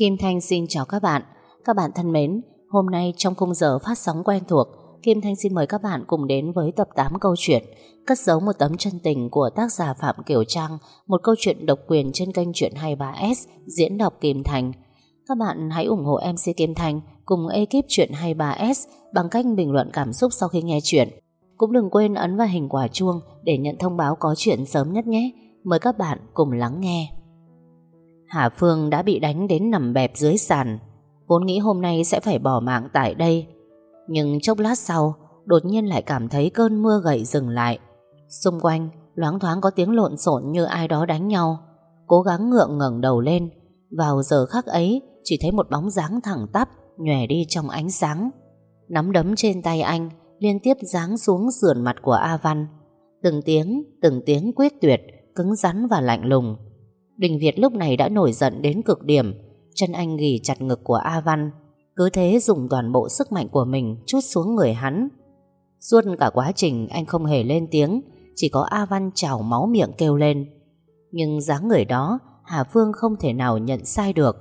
Kim Thanh xin chào các bạn. Các bạn thân mến, hôm nay trong khung giờ phát sóng quen thuộc, Kim Thanh xin mời các bạn cùng đến với tập 8 câu chuyện Cất giấu một tấm chân tình của tác giả Phạm Kiều Trang, một câu chuyện độc quyền trên kênh Chuyện 23S diễn đọc Kim Thanh. Các bạn hãy ủng hộ MC Kim Thanh cùng ekip Chuyện 23S bằng cách bình luận cảm xúc sau khi nghe chuyện. Cũng đừng quên ấn vào hình quả chuông để nhận thông báo có chuyện sớm nhất nhé. Mời các bạn cùng lắng nghe. Hà Phương đã bị đánh đến nằm bẹp dưới sàn. Vốn nghĩ hôm nay sẽ phải bỏ mạng tại đây. Nhưng chốc lát sau Đột nhiên lại cảm thấy cơn mưa gậy dừng lại. Xung quanh Loáng thoáng có tiếng lộn xộn như ai đó đánh nhau. Cố gắng ngượng ngẩng đầu lên. Vào giờ khắc ấy Chỉ thấy một bóng dáng thẳng tắp Nhòe đi trong ánh sáng. Nắm đấm trên tay anh Liên tiếp giáng xuống sườn mặt của A Văn. Từng tiếng, từng tiếng quyết tuyệt Cứng rắn và lạnh lùng. Đình Việt lúc này đã nổi giận đến cực điểm. Chân anh ghi chặt ngực của A Văn Cứ thế dùng toàn bộ sức mạnh của mình Chút xuống người hắn. Suốt cả quá trình anh không hề lên tiếng Chỉ có A Văn trào máu miệng kêu lên. Nhưng dáng người đó Hà Phương không thể nào nhận sai được.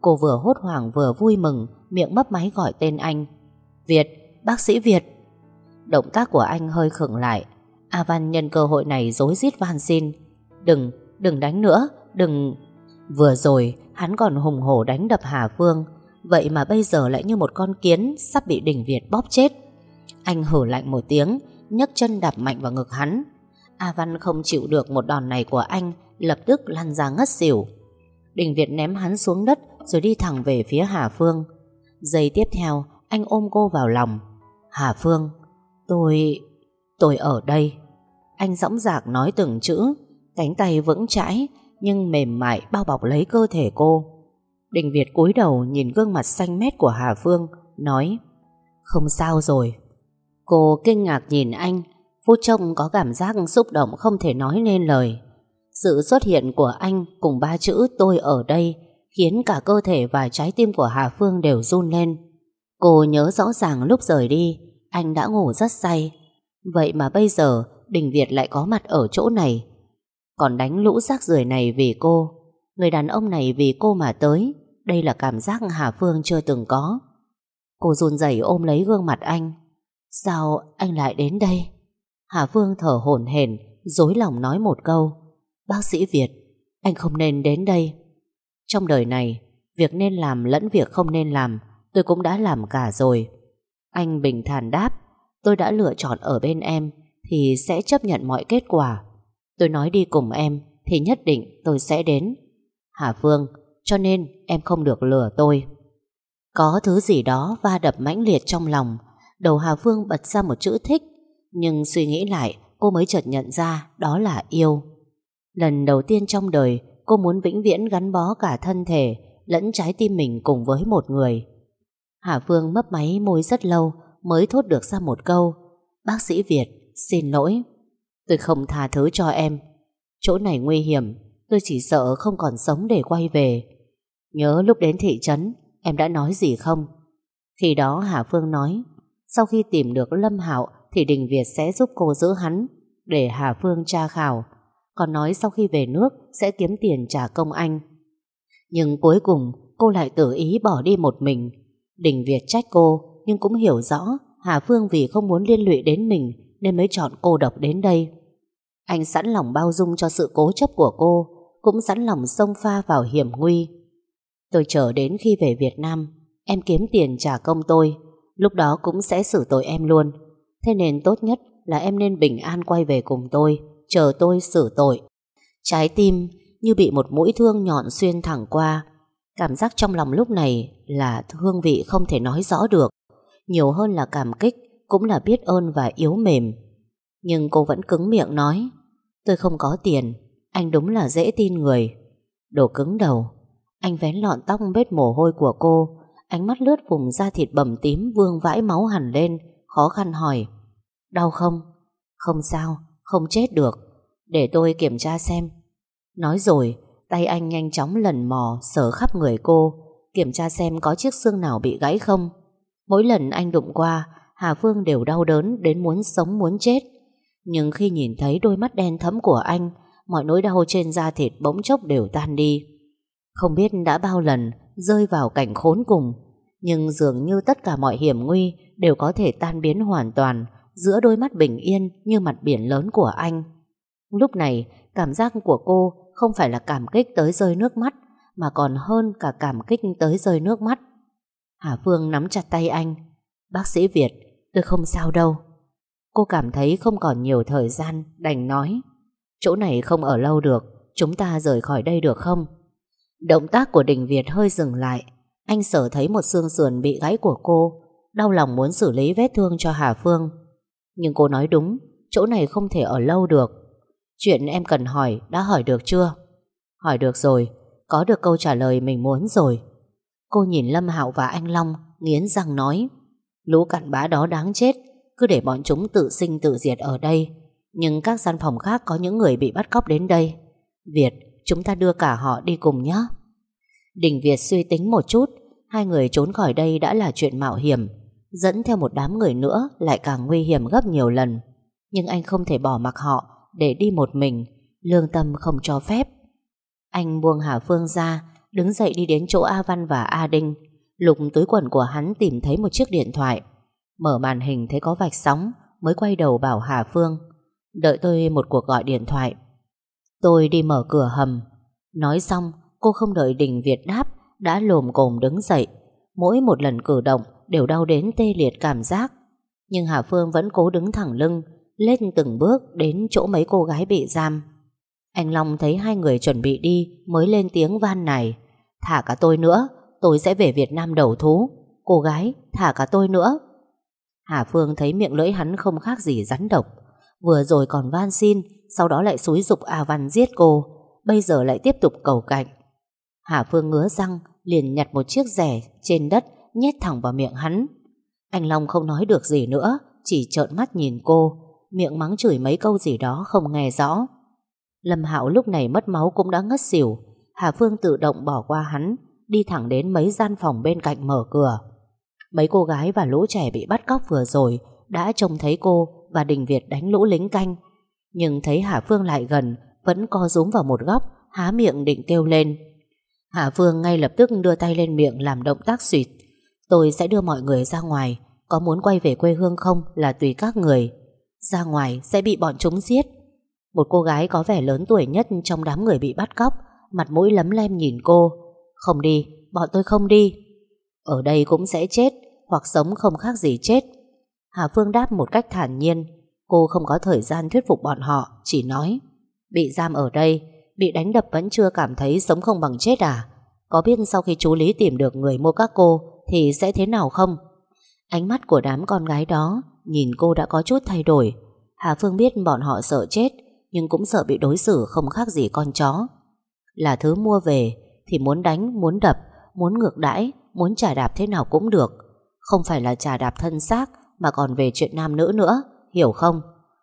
Cô vừa hốt hoảng vừa vui mừng Miệng mấp máy gọi tên anh. Việt, bác sĩ Việt. Động tác của anh hơi khựng lại. A Văn nhân cơ hội này dối rít van xin. Đừng, đừng đánh nữa Đừng... Vừa rồi hắn còn hùng hổ đánh đập Hà Phương, Vậy mà bây giờ lại như một con kiến Sắp bị đỉnh Việt bóp chết. Anh hử lạnh một tiếng, nhấc chân đạp mạnh vào ngực hắn. A Văn không chịu được một đòn này của anh, Lập tức lăn ra ngất xỉu. Đình Việt ném hắn xuống đất Rồi đi thẳng về phía Hà Phương. Giây tiếp theo, Anh ôm cô vào lòng. Hà Phương, Tôi... tôi ở đây. Anh dõng dạc nói từng chữ, Cánh tay vững chãi nhưng mềm mại bao bọc lấy cơ thể cô. Đình Việt cúi đầu nhìn gương mặt xanh mét của Hà Phương, nói Không sao rồi. Cô kinh ngạc nhìn anh, phút trông có cảm giác xúc động không thể nói nên lời. Sự xuất hiện của anh cùng ba chữ tôi ở đây khiến cả cơ thể và trái tim của Hà Phương đều run lên. Cô nhớ rõ ràng lúc rời đi, anh đã ngủ rất say. Vậy mà bây giờ Đình Việt lại có mặt ở chỗ này còn đánh lũ rác rưởi này vì cô. Người đàn ông này vì cô mà tới, Đây là cảm giác Hà Phương chưa từng có. Cô run rẩy ôm lấy gương mặt anh. Sao anh lại đến đây? Hà Phương thở hổn hển, Dối lòng nói một câu. Bác sĩ Việt, Anh không nên đến đây. Trong đời này, Việc nên làm lẫn việc không nên làm, Tôi cũng đã làm cả rồi. Anh bình thản đáp, Tôi đã lựa chọn ở bên em, Thì sẽ chấp nhận mọi kết quả. Tôi nói đi cùng em, Thì nhất định tôi sẽ đến. Hà Phương, Cho nên em không được lừa tôi. Có thứ gì đó va đập mãnh liệt trong lòng, Đầu Hà Phương bật ra một chữ thích, Nhưng suy nghĩ lại, Cô mới chợt nhận ra đó là yêu. Lần đầu tiên trong đời, Cô muốn vĩnh viễn gắn bó cả thân thể Lẫn trái tim mình cùng với một người. Hà Phương mấp máy môi rất lâu Mới thốt được ra một câu, Bác sĩ Việt, xin lỗi. Tôi không tha thứ cho em. Chỗ này nguy hiểm, Tôi chỉ sợ không còn sống để quay về. Nhớ lúc đến thị trấn, Em đã nói gì không? Khi đó Hà Phương nói, Sau khi tìm được Lâm Hạo Thì Đình Việt sẽ giúp cô giữ hắn, Để Hà Phương tra khảo. Còn nói sau khi về nước, Sẽ kiếm tiền trả công anh. Nhưng cuối cùng, cô lại tự ý bỏ đi một mình. Đình Việt trách cô, Nhưng cũng hiểu rõ Hà Phương vì không muốn liên lụy đến mình, Nên mới chọn cô độc đến đây anh sẵn lòng bao dung cho sự cố chấp của cô, cũng sẵn lòng xông pha vào hiểm nguy. Tôi chờ đến khi về Việt Nam, em kiếm tiền trả công tôi, lúc đó cũng sẽ xử tội em luôn. Thế nên tốt nhất là em nên bình an quay về cùng tôi, chờ tôi xử tội. Trái tim như bị một mũi thương nhọn xuyên thẳng qua. Cảm giác trong lòng lúc này là hương vị không thể nói rõ được. Nhiều hơn là cảm kích, cũng là biết ơn và yếu mềm. Nhưng cô vẫn cứng miệng nói Tôi không có tiền Anh đúng là dễ tin người. Đồ cứng đầu Anh vén lọn tóc bết mồ hôi của cô Ánh mắt lướt vùng da thịt bầm tím Vương vãi máu hẳn lên Khó khăn hỏi Đau không? Không sao, không chết được Để tôi kiểm tra xem. Nói rồi Tay anh nhanh chóng lần mò Sờ khắp người cô Kiểm tra xem có chiếc xương nào bị gãy không. Mỗi lần anh đụng qua Hà Phương đều đau đớn đến muốn sống muốn chết nhưng khi nhìn thấy đôi mắt đen thẫm của anh Mọi nỗi đau trên da thịt bỗng chốc đều tan đi Không biết đã bao lần rơi vào cảnh khốn cùng. Nhưng dường như tất cả mọi hiểm nguy đều có thể tan biến hoàn toàn giữa đôi mắt bình yên như mặt biển lớn của anh. Lúc này, cảm giác của cô không phải là cảm kích tới rơi nước mắt, mà còn hơn cả cảm kích tới rơi nước mắt. Hà Phương nắm chặt tay anh. Bác sĩ Việt, tôi không sao đâu. Cô cảm thấy không còn nhiều thời gian, đành nói. Chỗ này không ở lâu được, chúng ta rời khỏi đây được không? Động tác của Đình Việt hơi dừng lại. Anh sở thấy một xương sườn bị gãy của cô, đau lòng muốn xử lý vết thương cho Hà Phương. Nhưng cô nói đúng, chỗ này không thể ở lâu được. Chuyện em cần hỏi, đã hỏi được chưa? Hỏi được rồi, có được câu trả lời mình muốn rồi. Cô nhìn Lâm Hạo và anh Long, nghiến răng nói. Lũ cặn bã đó đáng chết, cứ để bọn chúng tự sinh tự diệt ở đây. Nhưng các gian phòng khác có những người bị bắt cóc đến đây. Việt, chúng ta đưa cả họ đi cùng nhé. Đình Việt suy tính một chút, hai người trốn khỏi đây đã là chuyện mạo hiểm. Dẫn theo một đám người nữa lại càng nguy hiểm gấp nhiều lần. Nhưng anh không thể bỏ mặc họ để đi một mình, lương tâm không cho phép. Anh buông Hà Phương ra, đứng dậy đi đến chỗ A Văn và A Đinh. Lục túi quần của hắn tìm thấy một chiếc điện thoại. Mở màn hình thấy có vạch sóng, mới quay đầu bảo Hà Phương. Đợi tôi một cuộc gọi điện thoại. Tôi đi mở cửa hầm. Nói xong, cô không đợi Đình Việt đáp, đã lồm cồm đứng dậy. Mỗi một lần cử động đều đau đến tê liệt cảm giác. Nhưng Hà Phương vẫn cố đứng thẳng lưng, lên từng bước đến chỗ mấy cô gái bị giam. Anh Long thấy hai người chuẩn bị đi mới lên tiếng van này. Thả cả tôi nữa, tôi sẽ về Việt Nam đầu thú. Cô gái, thả cả tôi nữa. Hà Phương thấy miệng lưỡi hắn không khác gì rắn độc. Vừa rồi còn van xin, sau đó lại xúi dục A Văn giết cô, bây giờ lại tiếp tục cầu cạnh. Hà Phương ngứa răng, liền nhặt một chiếc rẻ trên đất, nhét thẳng vào miệng hắn. Anh Long không nói được gì nữa, chỉ trợn mắt nhìn cô, miệng mắng chửi mấy câu gì đó không nghe rõ. Lâm Hạo lúc này mất máu cũng đã ngất xỉu, Hà Phương tự động bỏ qua hắn, đi thẳng đến mấy gian phòng bên cạnh mở cửa. Mấy cô gái và lũ trẻ bị bắt cóc vừa rồi đã trông thấy cô và Đình Việt đánh lũ lính canh. Nhưng thấy Hà Phương lại gần, vẫn co rúm vào một góc, há miệng định kêu lên. Hà Phương ngay lập tức đưa tay lên miệng làm động tác suyệt. Tôi sẽ đưa mọi người ra ngoài, có muốn quay về quê hương không là tùy các người. Ra ngoài sẽ bị bọn chúng giết. Một cô gái có vẻ lớn tuổi nhất trong đám người bị bắt cóc, mặt mũi lấm lem nhìn cô. Không đi, bọn tôi không đi. Ở đây cũng sẽ chết, hoặc sống không khác gì chết. Hà Phương đáp một cách thản nhiên. Cô không có thời gian thuyết phục bọn họ, chỉ nói. Bị giam ở đây, bị đánh đập vẫn chưa cảm thấy sống không bằng chết à? Có biết sau khi chú Lý tìm được người mua các cô thì sẽ thế nào không? Ánh mắt của đám con gái đó nhìn cô đã có chút thay đổi. Hà Phương biết bọn họ sợ chết nhưng cũng sợ bị đối xử không khác gì con chó. Là thứ mua về thì muốn đánh, muốn đập, muốn ngược đãi, muốn trả đạp thế nào cũng được. Không phải là trả đạp thân xác mà còn về chuyện nam nữ nữa, hiểu không?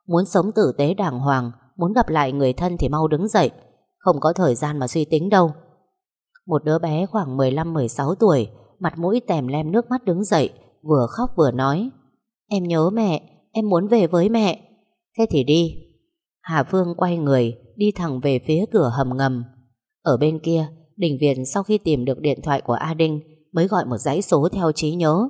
Muốn sống tử tế đàng hoàng, muốn gặp lại người thân thì mau đứng dậy, không có thời gian mà suy tính đâu. Một đứa bé khoảng 15-16 tuổi, mặt mũi tèm lem nước mắt đứng dậy, vừa khóc vừa nói. Em nhớ mẹ, em muốn về với mẹ. Thế thì đi. Hà Phương quay người, đi thẳng về phía cửa hầm ngầm. Ở bên kia, Đình Việt sau khi tìm được điện thoại của A Đinh mới gọi một dãy số theo trí nhớ.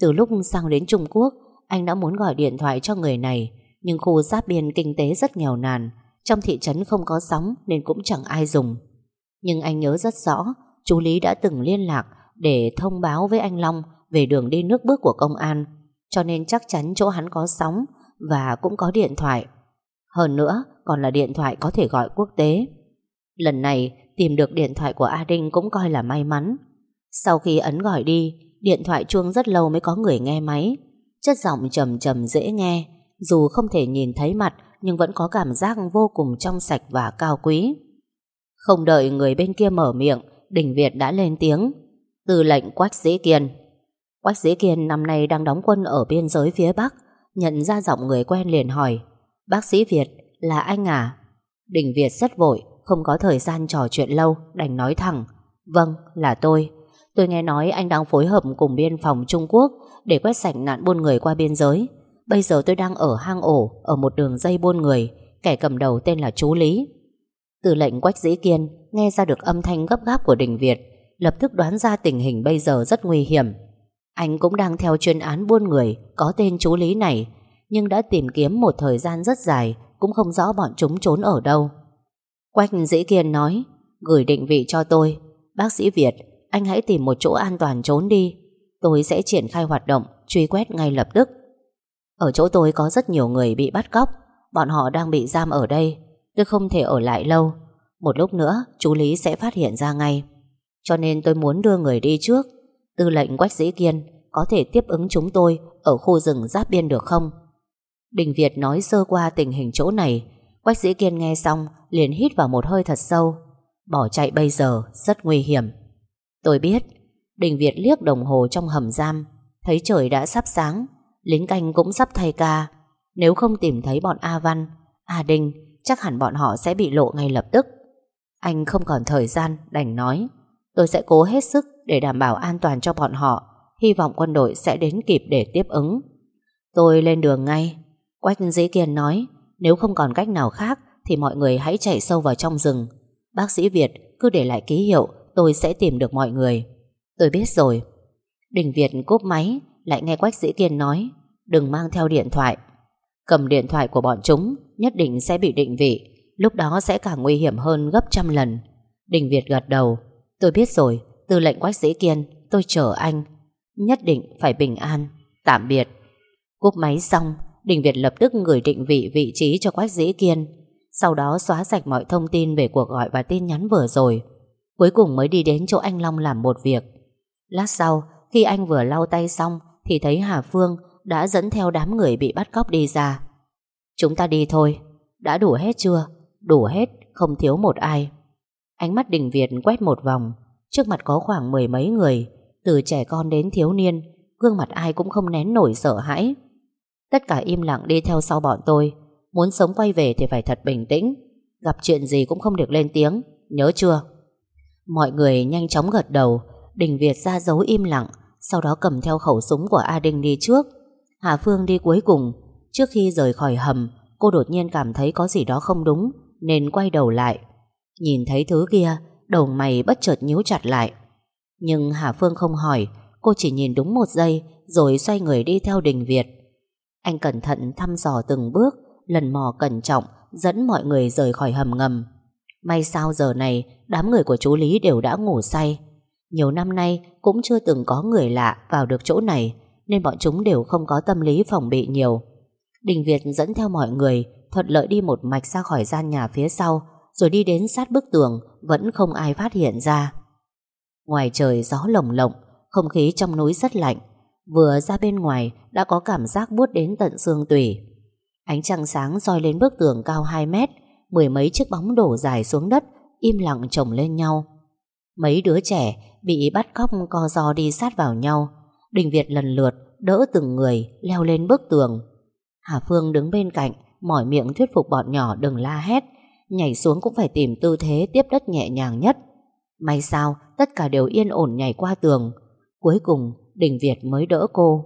Từ lúc sang đến Trung Quốc, anh đã muốn gọi điện thoại cho người này, nhưng khu giáp biên kinh tế rất nghèo nàn, trong thị trấn không có sóng nên cũng chẳng ai dùng. Nhưng anh nhớ rất rõ, chú Lý đã từng liên lạc để thông báo với anh Long về đường đi nước bước của công an, cho nên chắc chắn chỗ hắn có sóng và cũng có điện thoại. Hơn nữa, còn là điện thoại có thể gọi quốc tế. Lần này, tìm được điện thoại của A Đinh cũng coi là may mắn. Sau khi ấn gọi đi, điện thoại chuông rất lâu mới có người nghe máy. Chất giọng trầm trầm dễ nghe, dù không thể nhìn thấy mặt nhưng vẫn có cảm giác vô cùng trong sạch và cao quý. Không đợi người bên kia mở miệng, Đình Việt đã lên tiếng. Từ lệnh Quách Dĩ Kiên. Quách Dĩ Kiên năm nay đang đóng quân ở biên giới phía Bắc, nhận ra giọng người quen liền hỏi. Bác sĩ Việt, là anh à? Đình Việt rất vội, không có thời gian trò chuyện lâu, đành nói thẳng. Vâng, là tôi. Tôi nghe nói anh đang phối hợp cùng biên phòng Trung Quốc để quét sạch nạn buôn người qua biên giới. Bây giờ tôi đang ở hang ổ, ở một đường dây buôn người, kẻ cầm đầu tên là Chú Lý. Từ lệnh Quách Dĩ Kiên nghe ra được âm thanh gấp gáp của Đình Việt, lập tức đoán ra tình hình bây giờ rất nguy hiểm. Anh cũng đang theo chuyên án buôn người có tên chú Lý này, nhưng đã tìm kiếm một thời gian rất dài cũng không rõ bọn chúng trốn ở đâu. Quách Dĩ Kiên nói, gửi định vị cho tôi. Bác sĩ Việt, anh hãy tìm một chỗ an toàn trốn đi. Tôi sẽ triển khai hoạt động, truy quét ngay lập tức. Ở chỗ tôi có rất nhiều người bị bắt cóc, bọn họ đang bị giam ở đây. Tôi không thể ở lại lâu. Một lúc nữa, chú Lý sẽ phát hiện ra ngay. Cho nên tôi muốn đưa người đi trước. Tư lệnh Quách Dĩ Kiên có thể tiếp ứng chúng tôi ở khu rừng giáp biên được không? Đình Việt nói sơ qua tình hình chỗ này. Quách Dĩ Kiên nghe xong liền hít vào một hơi thật sâu. Bỏ chạy bây giờ rất nguy hiểm. Tôi biết. Đình Việt liếc đồng hồ trong hầm giam. Thấy trời đã sắp sáng. Lính canh cũng sắp thay ca. Nếu không tìm thấy bọn A Văn, à A Đinh, chắc hẳn bọn họ sẽ bị lộ ngay lập tức. Anh không còn thời gian, đành nói. Tôi sẽ cố hết sức để đảm bảo an toàn cho bọn họ. Hy vọng quân đội sẽ đến kịp để tiếp ứng. Tôi lên đường ngay. Quách Dĩ Kiên nói, nếu không còn cách nào khác thì mọi người hãy chạy sâu vào trong rừng. Bác sĩ Việt cứ để lại ký hiệu, tôi sẽ tìm được mọi người. Tôi biết rồi. Đình Việt cúp máy, lại nghe Quách Dĩ Kiên nói, đừng mang theo điện thoại. Cầm điện thoại của bọn chúng, nhất định sẽ bị định vị, lúc đó sẽ càng nguy hiểm hơn gấp trăm lần. Đình Việt gật đầu, tôi biết rồi, tư lệnh Quách Dĩ Kiên, tôi chờ anh. Nhất định phải bình an, tạm biệt. Cúp máy xong, Đình Việt lập tức gửi định vị vị trí cho Quách Dĩ Kiên, sau đó xóa sạch mọi thông tin về cuộc gọi và tin nhắn vừa rồi. Cuối cùng mới đi đến chỗ anh Long làm một việc. Lát sau, khi anh vừa lau tay xong, thì thấy Hà Phương đã dẫn theo đám người bị bắt cóc đi ra. Chúng ta đi thôi. Đã đủ hết chưa? Đủ hết, không thiếu một ai. Ánh mắt Đình Việt quét một vòng. Trước mặt có khoảng mười mấy người, từ trẻ con đến thiếu niên, gương mặt ai cũng không nén nổi sợ hãi. Tất cả im lặng đi theo sau bọn tôi Muốn sống quay về thì phải thật bình tĩnh Gặp chuyện gì cũng không được lên tiếng Nhớ chưa Mọi người nhanh chóng gật đầu. Đình Việt ra dấu im lặng Sau đó cầm theo khẩu súng của A Đinh đi trước. Hà Phương đi cuối cùng. Trước khi rời khỏi hầm Cô đột nhiên cảm thấy có gì đó không đúng Nên quay đầu lại. Nhìn thấy thứ kia Đầu mày bất chợt nhíu chặt lại. Nhưng Hà Phương không hỏi Cô chỉ nhìn đúng một giây Rồi xoay người đi theo Đình Việt. Anh cẩn thận thăm dò từng bước, lần mò cẩn trọng, dẫn mọi người rời khỏi hầm ngầm. May sao giờ này, đám người của chú Lý đều đã ngủ say. Nhiều năm nay cũng chưa từng có người lạ vào được chỗ này, nên bọn chúng đều không có tâm lý phòng bị nhiều. Đình Việt dẫn theo mọi người, thuận lợi đi một mạch ra khỏi gian nhà phía sau, rồi đi đến sát bức tường, vẫn không ai phát hiện ra. Ngoài trời gió lồng lộng, không khí trong núi rất lạnh, Vừa ra bên ngoài đã có cảm giác buốt đến tận xương tủy. Ánh trăng sáng soi lên bức tường cao 2 mét, mười mấy chiếc bóng đổ dài xuống đất, im lặng chồng lên nhau. Mấy đứa trẻ bị bắt cóc co giò đi sát vào nhau. Đình Việt lần lượt đỡ từng người leo lên bức tường. Hà Phương đứng bên cạnh, mỏi miệng thuyết phục bọn nhỏ đừng la hét, nhảy xuống cũng phải tìm tư thế tiếp đất nhẹ nhàng nhất. May sao, tất cả đều yên ổn nhảy qua tường. Cuối cùng, Đình Việt mới đỡ cô.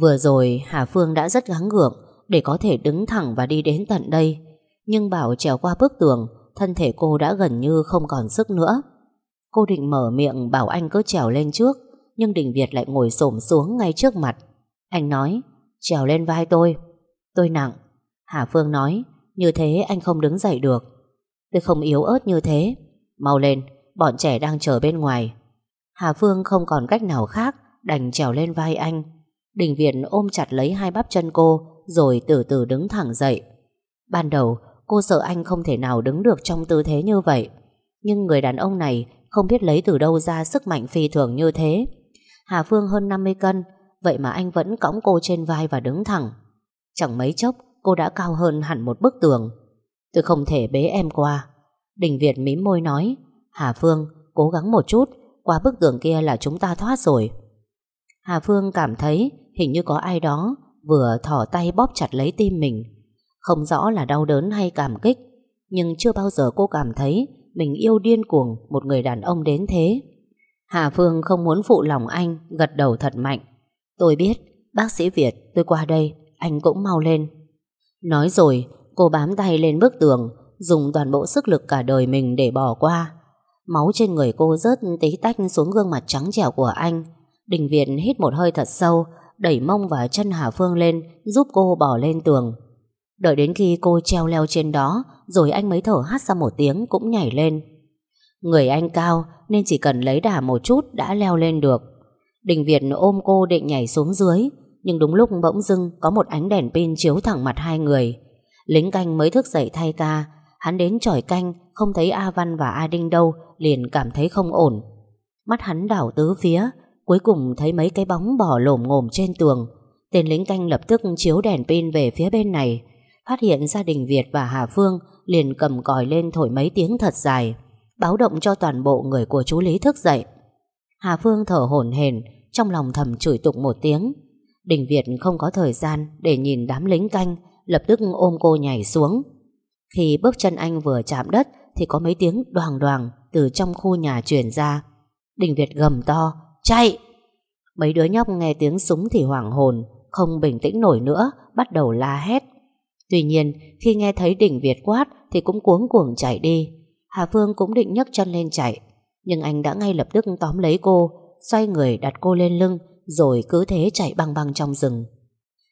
Vừa rồi Hà Phương đã rất gắng gượng để có thể đứng thẳng và đi đến tận đây. Nhưng bảo trèo qua bức tường, thân thể cô đã gần như không còn sức nữa. Cô định mở miệng bảo anh cứ trèo lên trước, nhưng Đình Việt lại ngồi xổm xuống ngay trước mặt. Anh nói, trèo lên vai tôi. Tôi nặng. Hà Phương nói, như thế anh không đứng dậy được. Tôi không yếu ớt như thế. Mau lên, bọn trẻ đang chờ bên ngoài. Hà Phương không còn cách nào khác đành trèo lên vai anh. Đình Việt ôm chặt lấy hai bắp chân cô rồi từ từ đứng thẳng dậy. Ban đầu cô sợ anh không thể nào đứng được trong tư thế như vậy. Nhưng người đàn ông này không biết lấy từ đâu ra sức mạnh phi thường như thế. Hà Phương hơn 50 cân, vậy mà anh vẫn cõng cô trên vai và đứng thẳng. Chẳng mấy chốc cô đã cao hơn hẳn một bức tường. Tôi không thể bế em qua. Đình Việt mím môi nói, Hà Phương, cố gắng một chút, qua bức tường kia là chúng ta thoát rồi. Hà Phương cảm thấy hình như có ai đó vừa thỏ tay bóp chặt lấy tim mình. Không rõ là đau đớn hay cảm kích, nhưng chưa bao giờ cô cảm thấy mình yêu điên cuồng một người đàn ông đến thế. Hà Phương không muốn phụ lòng anh, gật đầu thật mạnh. Tôi biết, bác sĩ Việt, tôi qua đây, anh cũng mau lên. Nói rồi, cô bám tay lên bức tường, dùng toàn bộ sức lực cả đời mình để bỏ qua. Máu trên người cô rớt tí tách xuống gương mặt trắng trẻo của anh. Đình Việt hít một hơi thật sâu, đẩy mông và chân Hà Phương lên, giúp cô bỏ lên tường. Đợi đến khi cô treo leo trên đó, rồi anh mới thở hắt ra một tiếng cũng nhảy lên. Người anh cao nên chỉ cần lấy đà một chút đã leo lên được. Đình Việt ôm cô định nhảy xuống dưới, nhưng đúng lúc bỗng dưng có một ánh đèn pin chiếu thẳng mặt hai người. Lính canh mới thức dậy thay ca, hắn đến tròi canh, không thấy A Văn và A Đinh đâu, liền cảm thấy không ổn. Mắt hắn đảo tứ phía, cuối cùng thấy mấy cái bóng bò lổm ngổm trên tường. Tên lính canh lập tức chiếu đèn pin về phía bên này, phát hiện gia đình Việt và Hà Phương liền cầm còi lên thổi mấy tiếng thật dài, báo động cho toàn bộ người của chú Lý thức dậy. Hà Phương thở hổn hển, trong lòng thầm chửi tục một tiếng. Đình Việt không có thời gian để nhìn đám lính canh, lập tức ôm cô nhảy xuống. Khi bước chân anh vừa chạm đất thì có mấy tiếng đoàng đoàng từ trong khu nhà truyền ra. Đình Việt gầm to, chạy! Mấy đứa nhóc nghe tiếng súng thì hoảng hồn, không bình tĩnh nổi nữa, bắt đầu la hét. Tuy nhiên, khi nghe thấy đỉnh Việt quát thì cũng cuống cuồng chạy đi. Hà Phương cũng định nhấc chân lên chạy, nhưng anh đã ngay lập tức tóm lấy cô, xoay người đặt cô lên lưng, rồi cứ thế chạy băng băng trong rừng.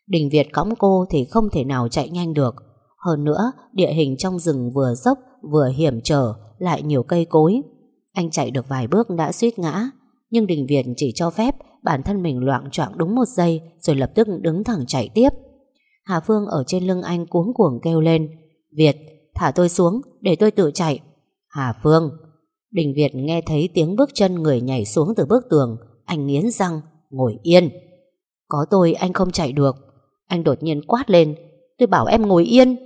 Đình Việt cõng cô thì không thể nào chạy nhanh được. Hơn nữa, địa hình trong rừng vừa dốc, vừa hiểm trở, lại nhiều cây cối. Anh chạy được vài bước đã suýt ngã, nhưng Đình Việt chỉ cho phép bản thân mình loạn choạng đúng một giây rồi lập tức đứng thẳng chạy tiếp. Hà Phương ở trên lưng anh cuống cuồng kêu lên Việt, thả tôi xuống để tôi tự chạy. Hà Phương. Đình Việt nghe thấy tiếng bước chân người nhảy xuống từ bức tường Anh nghiến răng Ngồi yên. Có tôi anh không chạy được. Anh đột nhiên quát lên Tôi bảo em ngồi yên.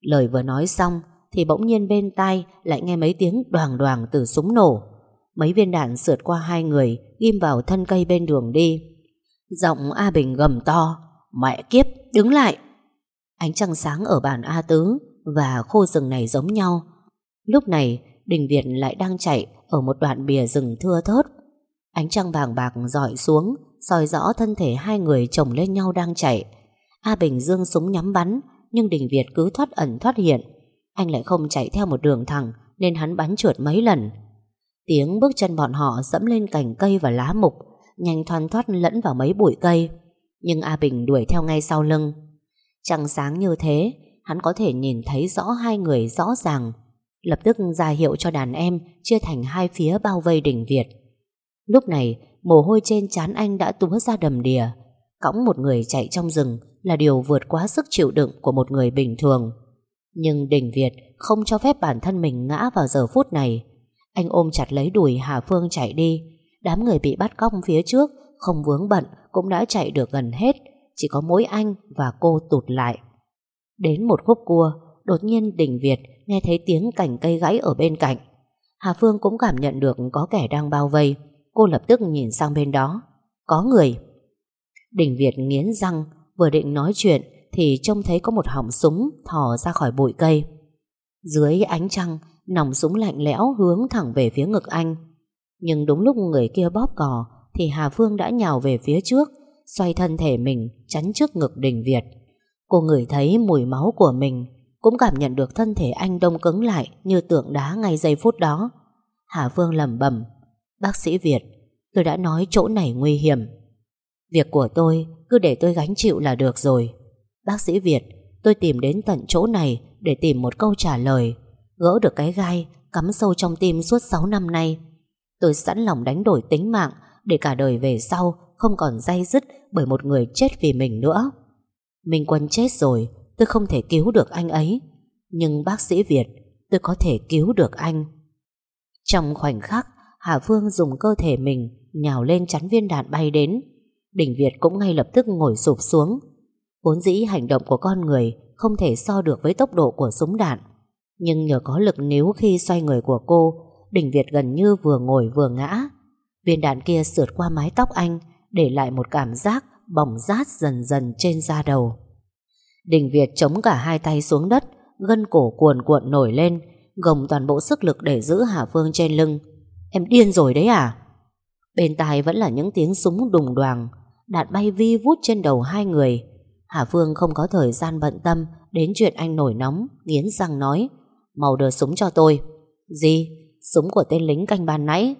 Lời vừa nói xong Thì bỗng nhiên bên tai lại nghe mấy tiếng đoàng đoàng từ súng nổ. Mấy viên đạn sượt qua hai người Ghim vào thân cây bên đường đi. Giọng A Bình gầm to Mẹ kiếp, đứng lại. Ánh trăng sáng ở bản A Tứ Và khô rừng này giống nhau. Lúc này, Đình Việt lại đang chạy Ở một đoạn bìa rừng thưa thớt. Ánh trăng vàng bạc dọi xuống, soi rõ thân thể hai người chồng lên nhau đang chạy. A Bình dương súng nhắm bắn, Nhưng Đình Việt cứ thoát ẩn thoát hiện. Anh lại không chạy theo một đường thẳng, Nên hắn bắn trượt mấy lần. Tiếng bước chân bọn họ dẫm lên cành cây và lá mục, Nhanh thoăn thoát lẫn vào mấy bụi cây. Nhưng A Bình đuổi theo ngay sau lưng. Trăng sáng như thế, Hắn có thể nhìn thấy rõ hai người rõ ràng. Lập tức ra hiệu cho đàn em Chia thành hai phía bao vây đỉnh Việt. Lúc này, Mồ hôi trên trán anh đã túa ra đầm đìa. Cõng một người chạy trong rừng Là điều vượt quá sức chịu đựng Của một người bình thường. Nhưng đỉnh Việt không cho phép bản thân mình ngã vào giờ phút này. Anh ôm chặt lấy đùi Hà Phương chạy đi. Đám người bị bắt cóc phía trước không vướng bận Cũng đã chạy được gần hết Chỉ có mỗi anh và cô tụt lại Đến một khúc cua Đột nhiên đỉnh Việt nghe thấy tiếng cành cây gãy ở bên cạnh. Hà Phương cũng cảm nhận được có kẻ đang bao vây. Cô lập tức nhìn sang bên đó. Có người. Đỉnh Việt nghiến răng, vừa định nói chuyện thì trông thấy có một họng súng thò ra khỏi bụi cây. Dưới ánh trăng, nòng súng lạnh lẽo hướng thẳng về phía ngực anh. Nhưng đúng lúc người kia bóp cò thì Hà Phương đã nhào về phía trước, xoay thân thể mình chắn trước ngực Đình Việt. Cô ngửi thấy mùi máu của mình cũng cảm nhận được thân thể anh đông cứng lại như tượng đá ngay giây phút đó. Hà Phương lẩm bẩm, bác sĩ Việt, tôi đã nói chỗ này nguy hiểm. Việc của tôi cứ để tôi gánh chịu là được rồi. Bác sĩ Việt, tôi tìm đến tận chỗ này để tìm một câu trả lời, gỡ được cái gai cắm sâu trong tim suốt 6 năm nay. Tôi sẵn lòng đánh đổi tính mạng để cả đời về sau không còn day dứt bởi một người chết vì mình nữa. Minh Quân chết rồi, Tôi không thể cứu được anh ấy. Nhưng bác sĩ Việt Tôi có thể cứu được anh. Trong khoảnh khắc Hà Phương dùng cơ thể mình Nhào lên chắn viên đạn bay đến. Đỉnh Việt cũng ngay lập tức ngồi sụp xuống. Vốn dĩ hành động của con người Không thể so được với tốc độ của súng đạn. Nhưng nhờ có lực níu khi xoay người của cô Đỉnh Việt gần như vừa ngồi vừa ngã. Viên đạn kia sượt qua mái tóc anh Để lại một cảm giác bỏng rát dần dần trên da đầu Đình Việt chống cả hai tay xuống đất, gân cổ cuồn cuộn nổi lên, gồng toàn bộ sức lực để giữ Hà Phương trên lưng. Em điên rồi đấy à? Bên tai vẫn là những tiếng súng đùng đoàng, đạn bay vi vút trên đầu hai người. Hà Phương không có thời gian bận tâm đến chuyện anh nổi nóng, nghiến răng nói, màu đưa súng cho tôi. Gì? Súng của tên lính canh ban nãy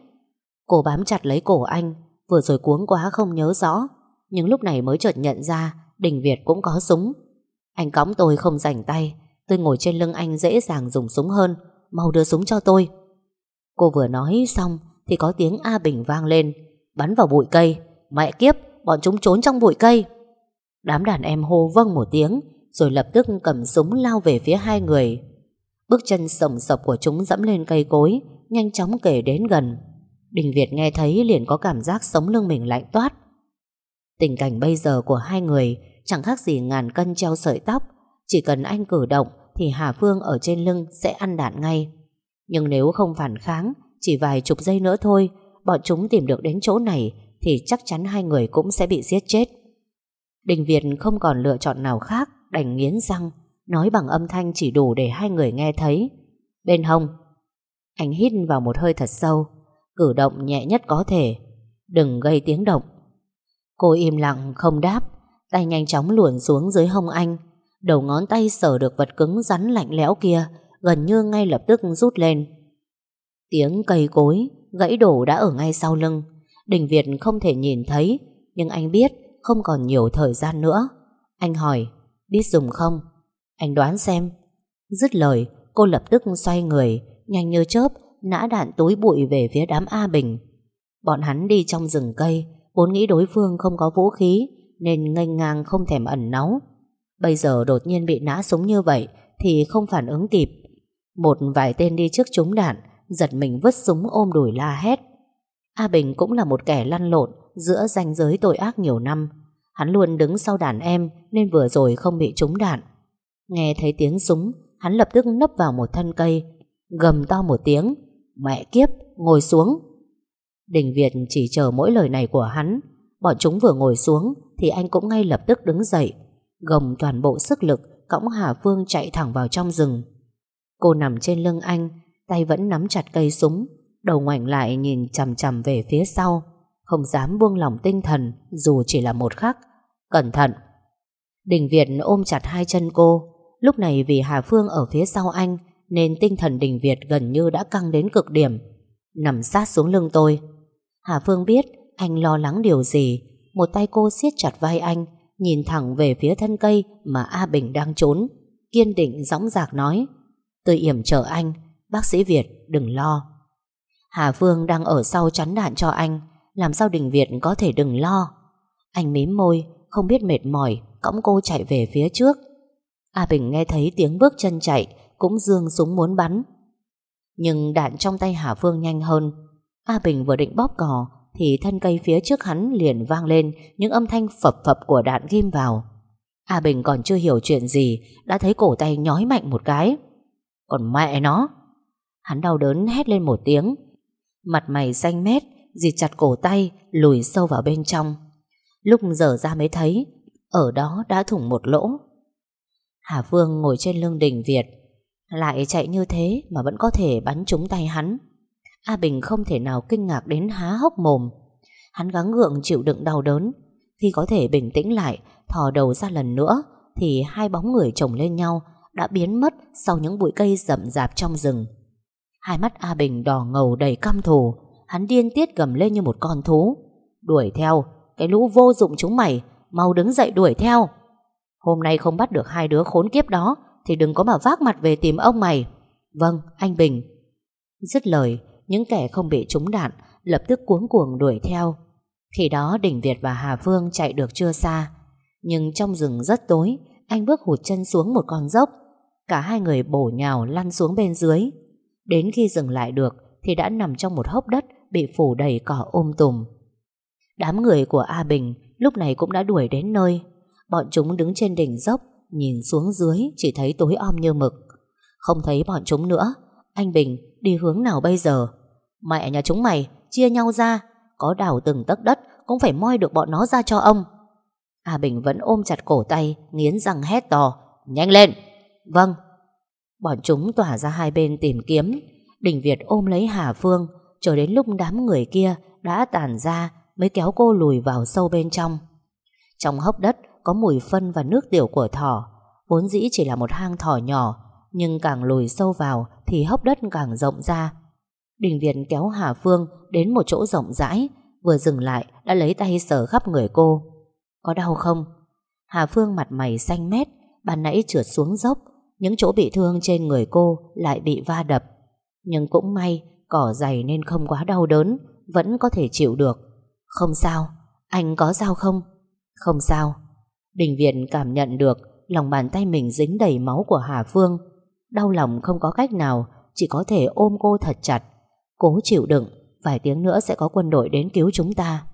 Cô bám chặt lấy cổ anh, Vừa rồi cuống quá không nhớ rõ, Nhưng lúc này mới chợt nhận ra Đình Việt cũng có súng. Anh cõng tôi không rảnh tay, Tôi ngồi trên lưng anh dễ dàng dùng súng hơn, Mau đưa súng cho tôi. Cô vừa nói xong Thì có tiếng A Bình vang lên, Bắn vào bụi cây. Mẹ kiếp, bọn chúng trốn trong bụi cây. Đám đàn em hô vâng một tiếng, Rồi lập tức cầm súng lao về phía hai người. Bước chân sầm sập của chúng dẫm lên cây cối, Nhanh chóng kể đến gần. Đình Việt nghe thấy liền có cảm giác sống lưng mình lạnh toát. Tình cảnh bây giờ của hai người Chẳng khác gì ngàn cân treo sợi tóc. Chỉ cần anh cử động Thì Hà Phương ở trên lưng sẽ ăn đạn ngay. Nhưng nếu không phản kháng, Chỉ vài chục giây nữa thôi, Bọn chúng tìm được đến chỗ này Thì chắc chắn hai người cũng sẽ bị giết chết. Đình Việt không còn lựa chọn nào khác, Đành nghiến răng, Nói bằng âm thanh chỉ đủ để hai người nghe thấy. Bên hông. Anh hít vào một hơi thật sâu. Cử động nhẹ nhất có thể. Đừng gây tiếng động. Cô im lặng, không đáp. Tay nhanh chóng luồn xuống dưới hông anh. Đầu ngón tay sờ được vật cứng rắn lạnh lẽo kia, Gần như ngay lập tức rút lên. Tiếng cây cối, Gãy đổ đã ở ngay sau lưng. Đình Việt không thể nhìn thấy, Nhưng anh biết không còn nhiều thời gian nữa. Anh hỏi, Biết dùng không? Anh đoán xem. Dứt lời, cô lập tức xoay người, Nhanh như chớp nã đạn túi bụi về phía đám A Bình. Bọn hắn đi trong rừng cây, Vốn nghĩ đối phương không có vũ khí, Nên ngây ngang không thèm ẩn náu. Bây giờ đột nhiên bị nã súng như vậy Thì không phản ứng kịp. Một vài tên đi trước trúng đạn, Giật mình vứt súng ôm đùi la hét. A Bình cũng là một kẻ lăn lộn Giữa ranh giới tội ác nhiều năm. Hắn luôn đứng sau đàn em Nên vừa rồi không bị trúng đạn. Nghe thấy tiếng súng, Hắn lập tức nấp vào một thân cây, Gầm to một tiếng Mẹ kiếp, ngồi xuống. Đình Việt chỉ chờ mỗi lời này của hắn. Bọn chúng vừa ngồi xuống Thì anh cũng ngay lập tức đứng dậy Gồng toàn bộ sức lực Cõng Hà Phương chạy thẳng vào trong rừng. Cô nằm trên lưng anh Tay vẫn nắm chặt cây súng Đầu ngoảnh lại nhìn chằm chằm về phía sau Không dám buông lỏng tinh thần Dù chỉ là một khắc. Cẩn thận. Đình Việt ôm chặt hai chân cô. Lúc này vì Hà Phương ở phía sau anh nên tinh thần Đình Việt gần như đã căng đến cực điểm. Nằm sát xuống lưng tôi, Hà Phương biết anh lo lắng điều gì. Một tay cô siết chặt vai anh, Nhìn thẳng về phía thân cây Mà A Bình đang trốn, Kiên định dõng dạc nói, Tôi yểm trợ anh, Bác sĩ Việt đừng lo. Hà Phương đang ở sau chắn đạn cho anh, Làm sao Đình Việt có thể đừng lo? Anh mím môi, Không biết mệt mỏi, Cõng cô chạy về phía trước. A Bình nghe thấy tiếng bước chân chạy cũng dương súng muốn bắn. Nhưng đạn trong tay Hà Phương nhanh hơn. A Bình vừa định bóp cò, Thì thân cây phía trước hắn liền vang lên Những âm thanh phập phập của đạn ghim vào. A Bình còn chưa hiểu chuyện gì, Đã thấy cổ tay nhói mạnh một cái. Còn mẹ nó! Hắn đau đớn hét lên một tiếng. Mặt mày xanh mét Dịt chặt cổ tay, Lùi sâu vào bên trong. Lúc dở ra mới thấy, Ở đó đã thủng một lỗ. Hà Phương ngồi trên lưng đình Việt lại chạy như thế Mà vẫn có thể bắn trúng tay hắn. A Bình không thể nào kinh ngạc đến há hốc mồm. Hắn gắng gượng chịu đựng đau đớn. Khi có thể bình tĩnh lại, Thò đầu ra lần nữa, Thì hai bóng người chồng lên nhau Đã biến mất sau những bụi cây rậm rạp trong rừng. Hai mắt A Bình đỏ ngầu đầy căm thù. Hắn điên tiết gầm lên như một con thú. Đuổi theo, Cái lũ vô dụng chúng mày, Mau đứng dậy đuổi theo. Hôm nay không bắt được hai đứa khốn kiếp đó thì đừng có mà vác mặt về tìm ông mày. Vâng anh Bình. Dứt lời, Những kẻ không bị trúng đạn Lập tức cuống cuồng đuổi theo. Khi đó Đình Việt và Hà Phương chạy được chưa xa, Nhưng trong rừng rất tối, Anh bước hụt chân xuống một con dốc. Cả hai người bổ nhào lăn xuống bên dưới. Đến khi dừng lại được Thì đã nằm trong một hốc đất Bị phủ đầy cỏ ôm tùm. Đám người của A Bình Lúc này cũng đã đuổi đến nơi. Bọn chúng đứng trên đỉnh dốc Nhìn xuống dưới, chỉ thấy tối om như mực. Không thấy bọn chúng nữa. Anh Bình, đi hướng nào bây giờ? Mẹ nhà chúng mày, chia nhau ra. Có đào từng tấc đất, Cũng phải moi được bọn nó ra cho ông. A Bình vẫn ôm chặt cổ tay, Nghiến răng hét to. Nhanh lên! Vâng. Bọn chúng tỏa ra hai bên tìm kiếm. Đình Việt ôm lấy Hà Phương, Chờ đến lúc đám người kia đã tản ra, Mới kéo cô lùi vào sâu bên trong. Trong hốc đất có mùi phân và nước tiểu của thỏ Vốn dĩ chỉ là một hang thỏ nhỏ Nhưng càng lùi sâu vào Thì hốc đất càng rộng ra Đình Việt kéo Hà Phương đến một chỗ rộng rãi, vừa dừng lại đã lấy tay sờ khắp người cô. Có đau không? Hà Phương mặt mày xanh mét, ban nãy trượt xuống dốc, những chỗ bị thương trên người cô lại bị va đập. Nhưng cũng may, cỏ dày nên không quá đau đớn, vẫn có thể chịu được. Không sao, anh có sao không? Không sao. Đình Việt cảm nhận được lòng bàn tay mình dính đầy máu của Hà Phương. Đau lòng không có cách nào, chỉ có thể ôm cô thật chặt. Cố chịu đựng, vài tiếng nữa sẽ có quân đội đến cứu chúng ta.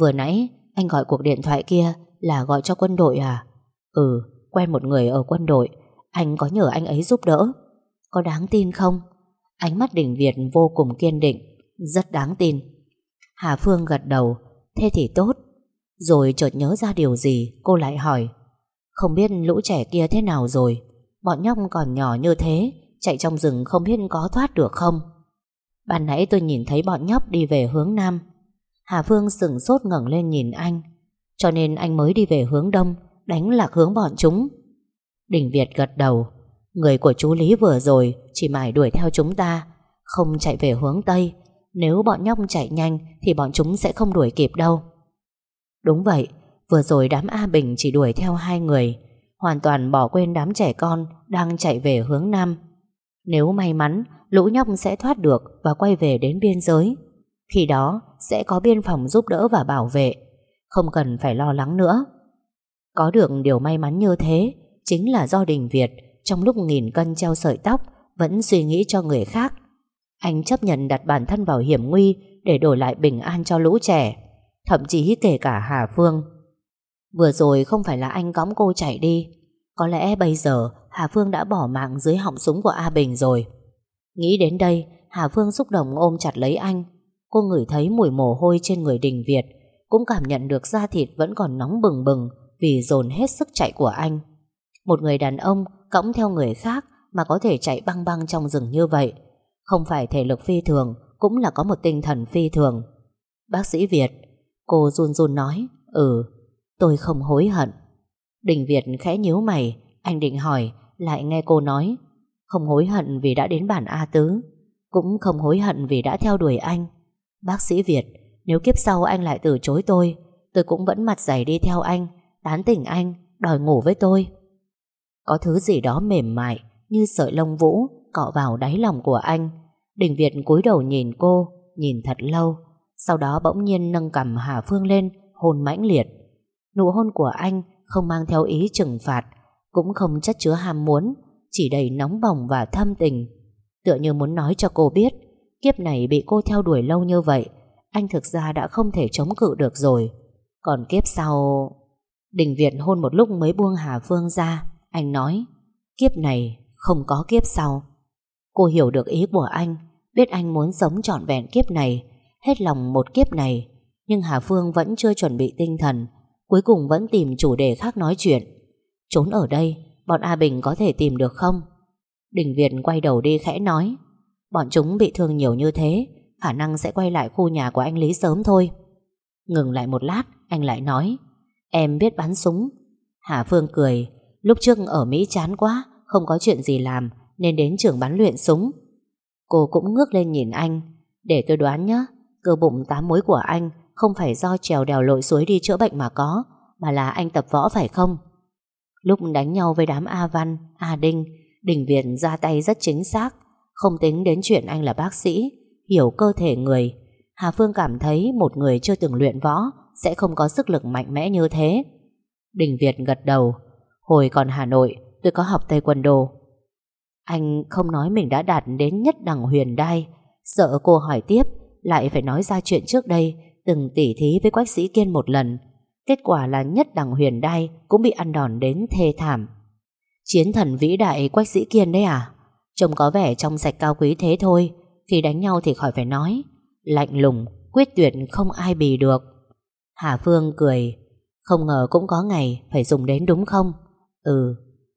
Vừa nãy, anh gọi cuộc điện thoại kia là gọi cho quân đội à? Ừ, quen một người ở quân đội, anh có nhờ anh ấy giúp đỡ. Có đáng tin không? Ánh mắt Đình Việt vô cùng kiên định, rất đáng tin. Hà Phương gật đầu, thế thì tốt. Rồi chợt nhớ ra điều gì, cô lại hỏi. Không biết lũ trẻ kia thế nào rồi? Bọn nhóc còn nhỏ như thế, chạy trong rừng không biết có thoát được không? Ban nãy tôi nhìn thấy bọn nhóc đi về hướng Nam. Hà Phương sừng sốt ngẩng lên nhìn anh. Cho nên anh mới đi về hướng Đông, đánh lạc hướng bọn chúng. Đình Việt gật đầu. Người của chú Lý vừa rồi chỉ mải đuổi theo chúng ta, không chạy về hướng Tây. Nếu bọn nhóc chạy nhanh thì bọn chúng sẽ không đuổi kịp đâu. Đúng vậy, vừa rồi đám A Bình chỉ đuổi theo hai người, hoàn toàn bỏ quên đám trẻ con đang chạy về hướng Nam. Nếu may mắn, lũ nhóc sẽ thoát được và quay về đến biên giới. Khi đó sẽ có biên phòng giúp đỡ và bảo vệ, không cần phải lo lắng nữa. Có được điều may mắn như thế chính là do Đình Việt trong lúc nghìn cân treo sợi tóc vẫn suy nghĩ cho người khác. Anh chấp nhận đặt bản thân vào hiểm nguy để đổi lại bình an cho lũ trẻ, thậm chí kể cả Hà Phương. Vừa rồi không phải là anh cõng cô chạy đi, có lẽ bây giờ Hà Phương đã bỏ mạng dưới họng súng của A Bình rồi. Nghĩ đến đây, Hà Phương xúc động ôm chặt lấy anh. Cô ngửi thấy mùi mồ hôi trên người Đình Việt, cũng cảm nhận được da thịt vẫn còn nóng bừng bừng vì dồn hết sức chạy của anh. Một người đàn ông cõng theo người khác mà có thể chạy băng băng trong rừng như vậy. Không phải thể lực phi thường, cũng là có một tinh thần phi thường. Bác sĩ Việt, cô run run nói, ừ, tôi không hối hận. Đình Việt khẽ nhíu mày, anh định hỏi, lại nghe cô nói, không hối hận vì đã đến bản A Tứ, cũng không hối hận vì đã theo đuổi anh. Bác sĩ Việt, nếu kiếp sau anh lại từ chối tôi, tôi cũng vẫn mặt dày đi theo anh, tán tỉnh anh, đòi ngủ với tôi. Có thứ gì đó mềm mại như sợi lông vũ cọ vào đáy lòng của anh. Đình Việt cúi đầu nhìn cô, nhìn thật lâu, sau đó bỗng nhiên nâng cầm Hà Phương lên, hôn mãnh liệt. Nụ hôn của anh không mang theo ý trừng phạt, cũng không chất chứa ham muốn, chỉ đầy nóng bỏng và thâm tình. Tựa như muốn nói cho cô biết, kiếp này bị cô theo đuổi lâu như vậy, anh thực ra đã không thể chống cự được rồi. Còn kiếp sau... Đình Việt hôn một lúc mới buông Hà Phương ra, anh nói, kiếp này không có kiếp sau. Cô hiểu được ý của anh, biết anh muốn sống trọn vẹn kiếp này, hết lòng một kiếp này, nhưng Hà Phương vẫn chưa chuẩn bị tinh thần, cuối cùng vẫn tìm chủ đề khác nói chuyện. Trốn ở đây, bọn A Bình có thể tìm được không? Đình Việt quay đầu đi khẽ nói, bọn chúng bị thương nhiều như thế, khả năng sẽ quay lại khu nhà của anh Lý sớm thôi. Ngừng lại một lát, anh lại nói, em biết bắn súng. Hà Phương cười, lúc trước ở Mỹ chán quá, không có chuyện gì làm, nên đến trường bắn luyện súng. Cô cũng ngước lên nhìn anh, để tôi đoán nhé, cơ bụng tám mối của anh không phải do trèo đèo lội suối đi chữa bệnh mà có, mà là anh tập võ phải không? Lúc đánh nhau với đám A Văn, A Đinh, Đình Việt ra tay rất chính xác, không tính đến chuyện anh là bác sĩ, hiểu cơ thể người. Hà Phương cảm thấy một người chưa từng luyện võ sẽ không có sức lực mạnh mẽ như thế. Đình Việt gật đầu, hồi còn Hà Nội tôi có học tây quần đồ Anh không nói mình đã đạt đến nhất đẳng huyền đai, sợ cô hỏi tiếp, lại phải nói ra chuyện trước đây từng tỉ thí với Quách Sĩ Kiên một lần. Kết quả là nhất đẳng huyền đai cũng bị ăn đòn đến thê thảm. Chiến thần vĩ đại Quách Sĩ Kiên đấy à? Trông có vẻ trong sạch cao quý thế thôi, khi đánh nhau thì khỏi phải nói. Lạnh lùng, quyết tuyệt không ai bì được. Hà Phương cười, không ngờ cũng có ngày phải dùng đến đúng không? Ừ,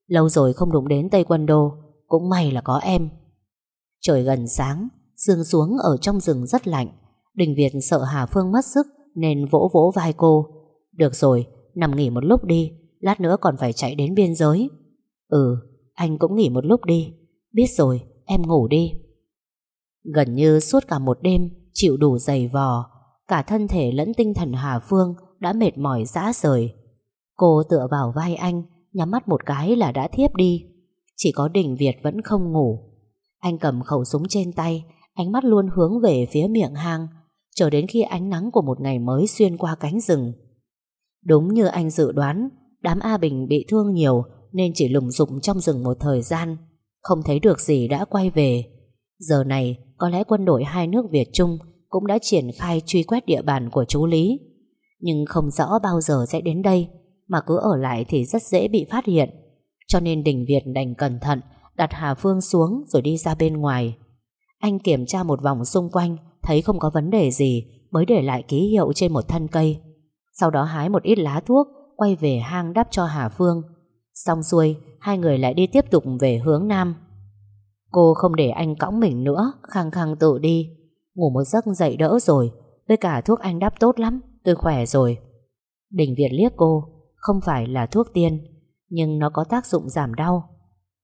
lâu rồi không đụng đến Tây Quân Đô, cũng may là có em. Trời gần sáng, sương xuống ở trong rừng rất lạnh. Đình Việt sợ Hà Phương mất sức nên vỗ vỗ vai cô. Được rồi, nằm nghỉ một lúc đi, lát nữa còn phải chạy đến biên giới. Ừ, anh cũng nghỉ một lúc đi. Biết rồi, em ngủ đi. Gần như suốt cả một đêm chịu đủ dày vò, cả thân thể lẫn tinh thần Hà Phương đã mệt mỏi dã rời. Cô tựa vào vai anh, nhắm mắt một cái là đã thiếp đi. Chỉ có Đình Việt vẫn không ngủ. Anh cầm khẩu súng trên tay, ánh mắt luôn hướng về phía miệng hang, chờ đến khi ánh nắng của một ngày mới xuyên qua cánh rừng. Đúng như anh dự đoán, đám A Bình bị thương nhiều nên chỉ lùng rụng trong rừng một thời gian, không thấy được gì đã quay về. Giờ này, có lẽ quân đội hai nước Việt Trung cũng đã triển khai truy quét địa bàn của chú Lý. Nhưng không rõ bao giờ sẽ đến đây, mà cứ ở lại thì rất dễ bị phát hiện. Cho nên Đình Việt đành cẩn thận đặt Hà Phương xuống rồi đi ra bên ngoài. Anh kiểm tra một vòng xung quanh, thấy không có vấn đề gì mới để lại ký hiệu trên một thân cây. Sau đó hái một ít lá thuốc, quay về hang đắp cho Hà Phương. Xong xuôi, hai người lại đi tiếp tục về hướng Nam. Cô không để anh cõng mình nữa, khăng khăng tự đi. Ngủ một giấc dậy đỡ rồi, với cả thuốc anh đắp tốt lắm, tôi khỏe rồi. Đình Việt liếc cô, không phải là thuốc tiên, nhưng nó có tác dụng giảm đau.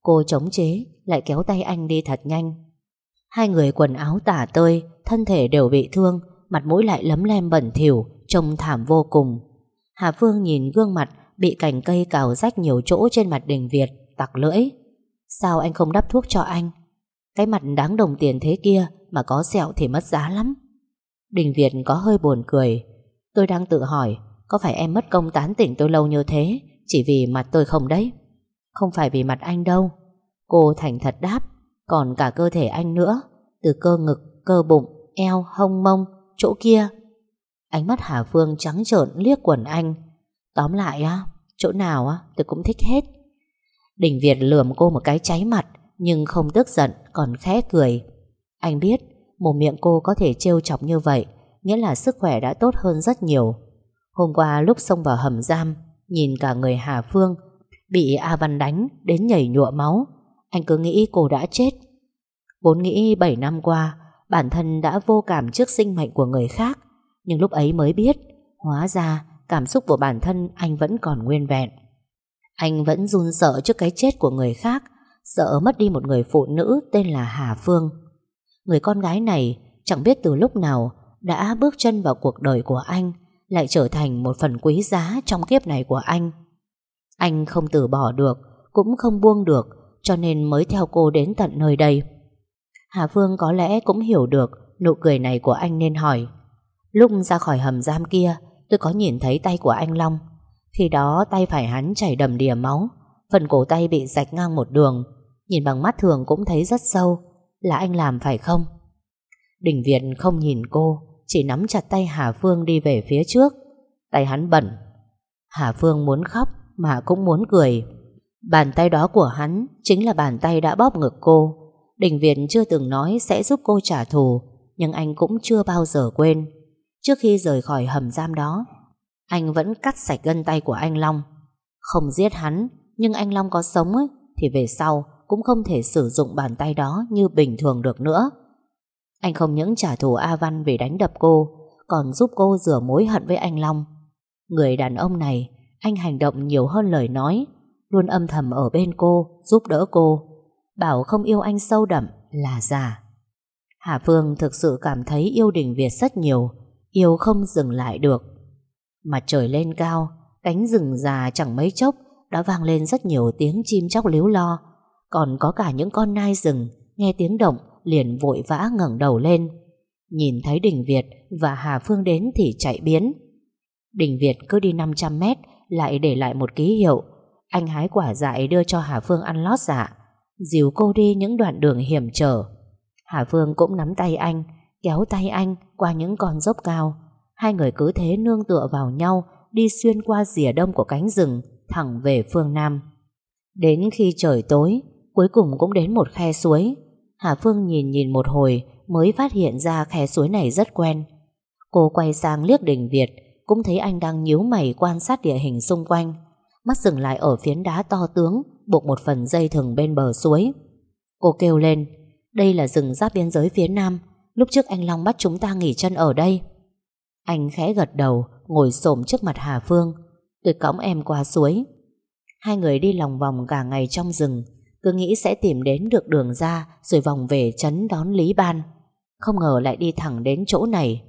Cô chống chế, lại kéo tay anh đi thật nhanh. Hai người quần áo tả tơi, thân thể đều bị thương, mặt mũi lại lấm lem bẩn thỉu, trông thảm vô cùng. Hà Phương nhìn gương mặt bị cành cây cào rách nhiều chỗ trên mặt đình Việt, tặc lưỡi. Sao anh không đắp thuốc cho anh? Cái mặt đáng đồng tiền thế kia mà có sẹo thì mất giá lắm. Đình Việt có hơi buồn cười. Tôi đang tự hỏi, có phải em mất công tán tỉnh tôi lâu như thế chỉ vì mặt tôi không đấy? Không phải vì mặt anh đâu. Cô thành thật đáp, còn cả cơ thể anh nữa, từ cơ ngực, cơ bụng, eo, hông mông, chỗ kia. Ánh mắt Hà Phương trắng trợn liếc quần anh. Tóm lại á, chỗ nào á, tôi cũng thích hết. Đình Việt lườm cô một cái cháy mặt, nhưng không tức giận, còn khẽ cười. Anh biết, mồm miệng cô có thể trêu chọc như vậy, nghĩa là sức khỏe đã tốt hơn rất nhiều. Hôm qua lúc xông vào hầm giam, nhìn cả người Hà Phương bị A Văn đánh đến nhảy nhụa máu, anh cứ nghĩ cô đã chết. Vốn nghĩ 7 năm qua, bản thân đã vô cảm trước sinh mệnh của người khác, nhưng lúc ấy mới biết, hóa ra cảm xúc của bản thân anh vẫn còn nguyên vẹn. Anh vẫn run sợ trước cái chết của người khác, sợ mất đi một người phụ nữ tên là Hà Phương. Người con gái này chẳng biết từ lúc nào đã bước chân vào cuộc đời của anh, lại trở thành một phần quý giá trong kiếp này của anh. Anh không từ bỏ được, cũng không buông được, cho nên mới theo cô đến tận nơi đây. Hà Phương có lẽ cũng hiểu được nụ cười này của anh nên hỏi. Lúc ra khỏi hầm giam kia, tôi có nhìn thấy tay của anh Long. Khi đó tay phải hắn chảy đầm đìa máu, phần cổ tay bị rạch ngang một đường. Nhìn bằng mắt thường cũng thấy rất sâu, là anh làm phải không? Đình Việt không nhìn cô, chỉ nắm chặt tay Hà Phương đi về phía trước. Tay hắn bẩn. Hà Phương muốn khóc mà cũng muốn cười. Bàn tay đó của hắn chính là bàn tay đã bóp ngực cô. Đình Việt chưa từng nói sẽ giúp cô trả thù, nhưng anh cũng chưa bao giờ quên. Trước khi rời khỏi hầm giam đó, anh vẫn cắt sạch gân tay của anh Long. Không giết hắn, nhưng anh Long có sống ấy, thì về sau cũng không thể sử dụng bàn tay đó như bình thường được nữa. Anh không những trả thù A Văn vì đánh đập cô, còn giúp cô rửa mối hận với anh Long. Người đàn ông này, anh hành động nhiều hơn lời nói, luôn âm thầm ở bên cô, giúp đỡ cô. Bảo không yêu anh sâu đậm là giả. Hà Phương thực sự cảm thấy yêu Đình Việt rất nhiều, yêu không dừng lại được. Mặt trời lên cao, cánh rừng già chẳng mấy chốc đã vang lên rất nhiều tiếng chim chóc líu lo, còn có cả những con nai rừng nghe tiếng động liền vội vã ngẩng đầu lên. Nhìn thấy Đình Việt và Hà Phương đến thì chạy biến. Đình Việt cứ đi 500 mét lại để lại một ký hiệu. Anh hái quả dại đưa cho Hà Phương ăn lót dạ, dìu cô đi những đoạn đường hiểm trở. Hà Phương cũng nắm tay anh, kéo tay anh qua những con dốc cao. Hai người cứ thế nương tựa vào nhau đi xuyên qua rìa đông của cánh rừng thẳng về phương Nam. Đến khi trời tối, cuối cùng cũng đến một khe suối. Hà Phương nhìn nhìn một hồi mới phát hiện ra khe suối này rất quen. Cô quay sang liếc đình Việt, cũng thấy anh đang nhíu mày quan sát địa hình xung quanh. Mắt dừng lại ở phiến đá to tướng, buộc một phần dây thừng bên bờ suối. Cô kêu lên, đây là rừng giáp biên giới phía Nam, lúc trước anh Long bắt chúng ta nghỉ chân ở đây. Anh khẽ gật đầu, ngồi xổm trước mặt Hà Phương. Tôi cõng em qua suối. Hai người đi lòng vòng cả ngày trong rừng, cứ nghĩ sẽ tìm đến được đường ra rồi vòng về chấn đón Lý Ban. Không ngờ lại đi thẳng đến chỗ này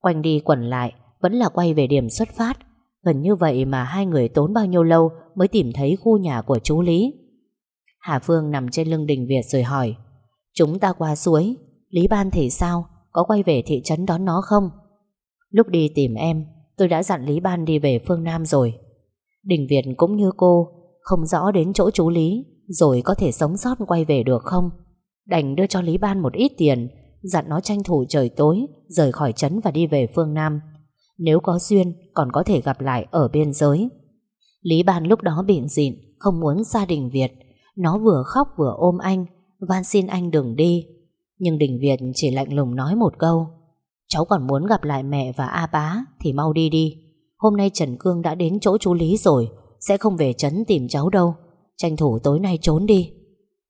Quanh đi quẩn lại Vẫn là quay về điểm xuất phát Gần như vậy mà hai người tốn bao nhiêu lâu Mới tìm thấy khu nhà của chú Lý? Hà Phương nằm trên lưng đình Việt rồi hỏi, Chúng ta qua suối, Lý Ban thì sao? Có quay về thị trấn đón nó không? Lúc đi tìm em, Tôi đã dặn Lý Ban đi về phương Nam rồi. Đình Việt cũng như cô, Không rõ đến chỗ chú Lý, Rồi có thể sống sót quay về được không? Đành đưa cho Lý Ban một ít tiền, Dặn nó tranh thủ trời tối, Rời khỏi trấn và đi về phương Nam. Nếu có duyên còn có thể gặp lại ở biên giới Lý Ban lúc đó bịn dịn Không muốn gia đình Việt Nó vừa khóc vừa ôm anh van xin anh đừng đi. Nhưng Đình Việt chỉ lạnh lùng nói một câu. Cháu còn muốn gặp lại mẹ và A Bá thì mau đi đi. Hôm nay Trần Cương đã đến chỗ chú Lý rồi, sẽ không về trấn tìm cháu đâu. Tranh thủ tối nay trốn đi.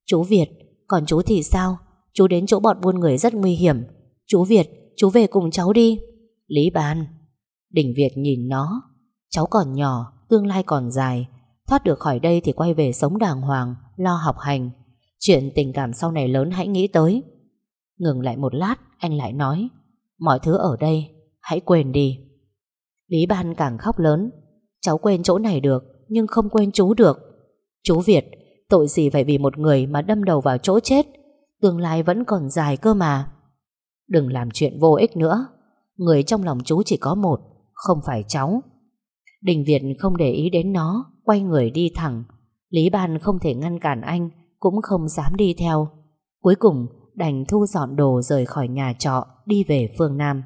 Chú Việt, còn chú thì sao? Chú đến chỗ bọn buôn người rất nguy hiểm. Chú Việt, chú về cùng cháu đi. Lý Ban. Đình Việt nhìn nó. Cháu còn nhỏ, tương lai còn dài. Thoát được khỏi đây thì quay về sống đàng hoàng, lo học hành. Chuyện tình cảm sau này lớn hãy nghĩ tới Ngừng lại một lát Anh lại nói Mọi thứ ở đây hãy quên đi Lý Ban càng khóc lớn Cháu quên chỗ này được Nhưng không quên chú được Chú Việt Tội gì phải vì một người mà đâm đầu vào chỗ chết Tương lai vẫn còn dài cơ mà Đừng làm chuyện vô ích nữa Người trong lòng chú chỉ có một không phải cháu Đình Việt không để ý đến nó Quay người đi thẳng Lý Ban không thể ngăn cản anh cũng không dám đi theo. Cuối cùng đành thu dọn đồ rời khỏi nhà trọ đi về phương Nam.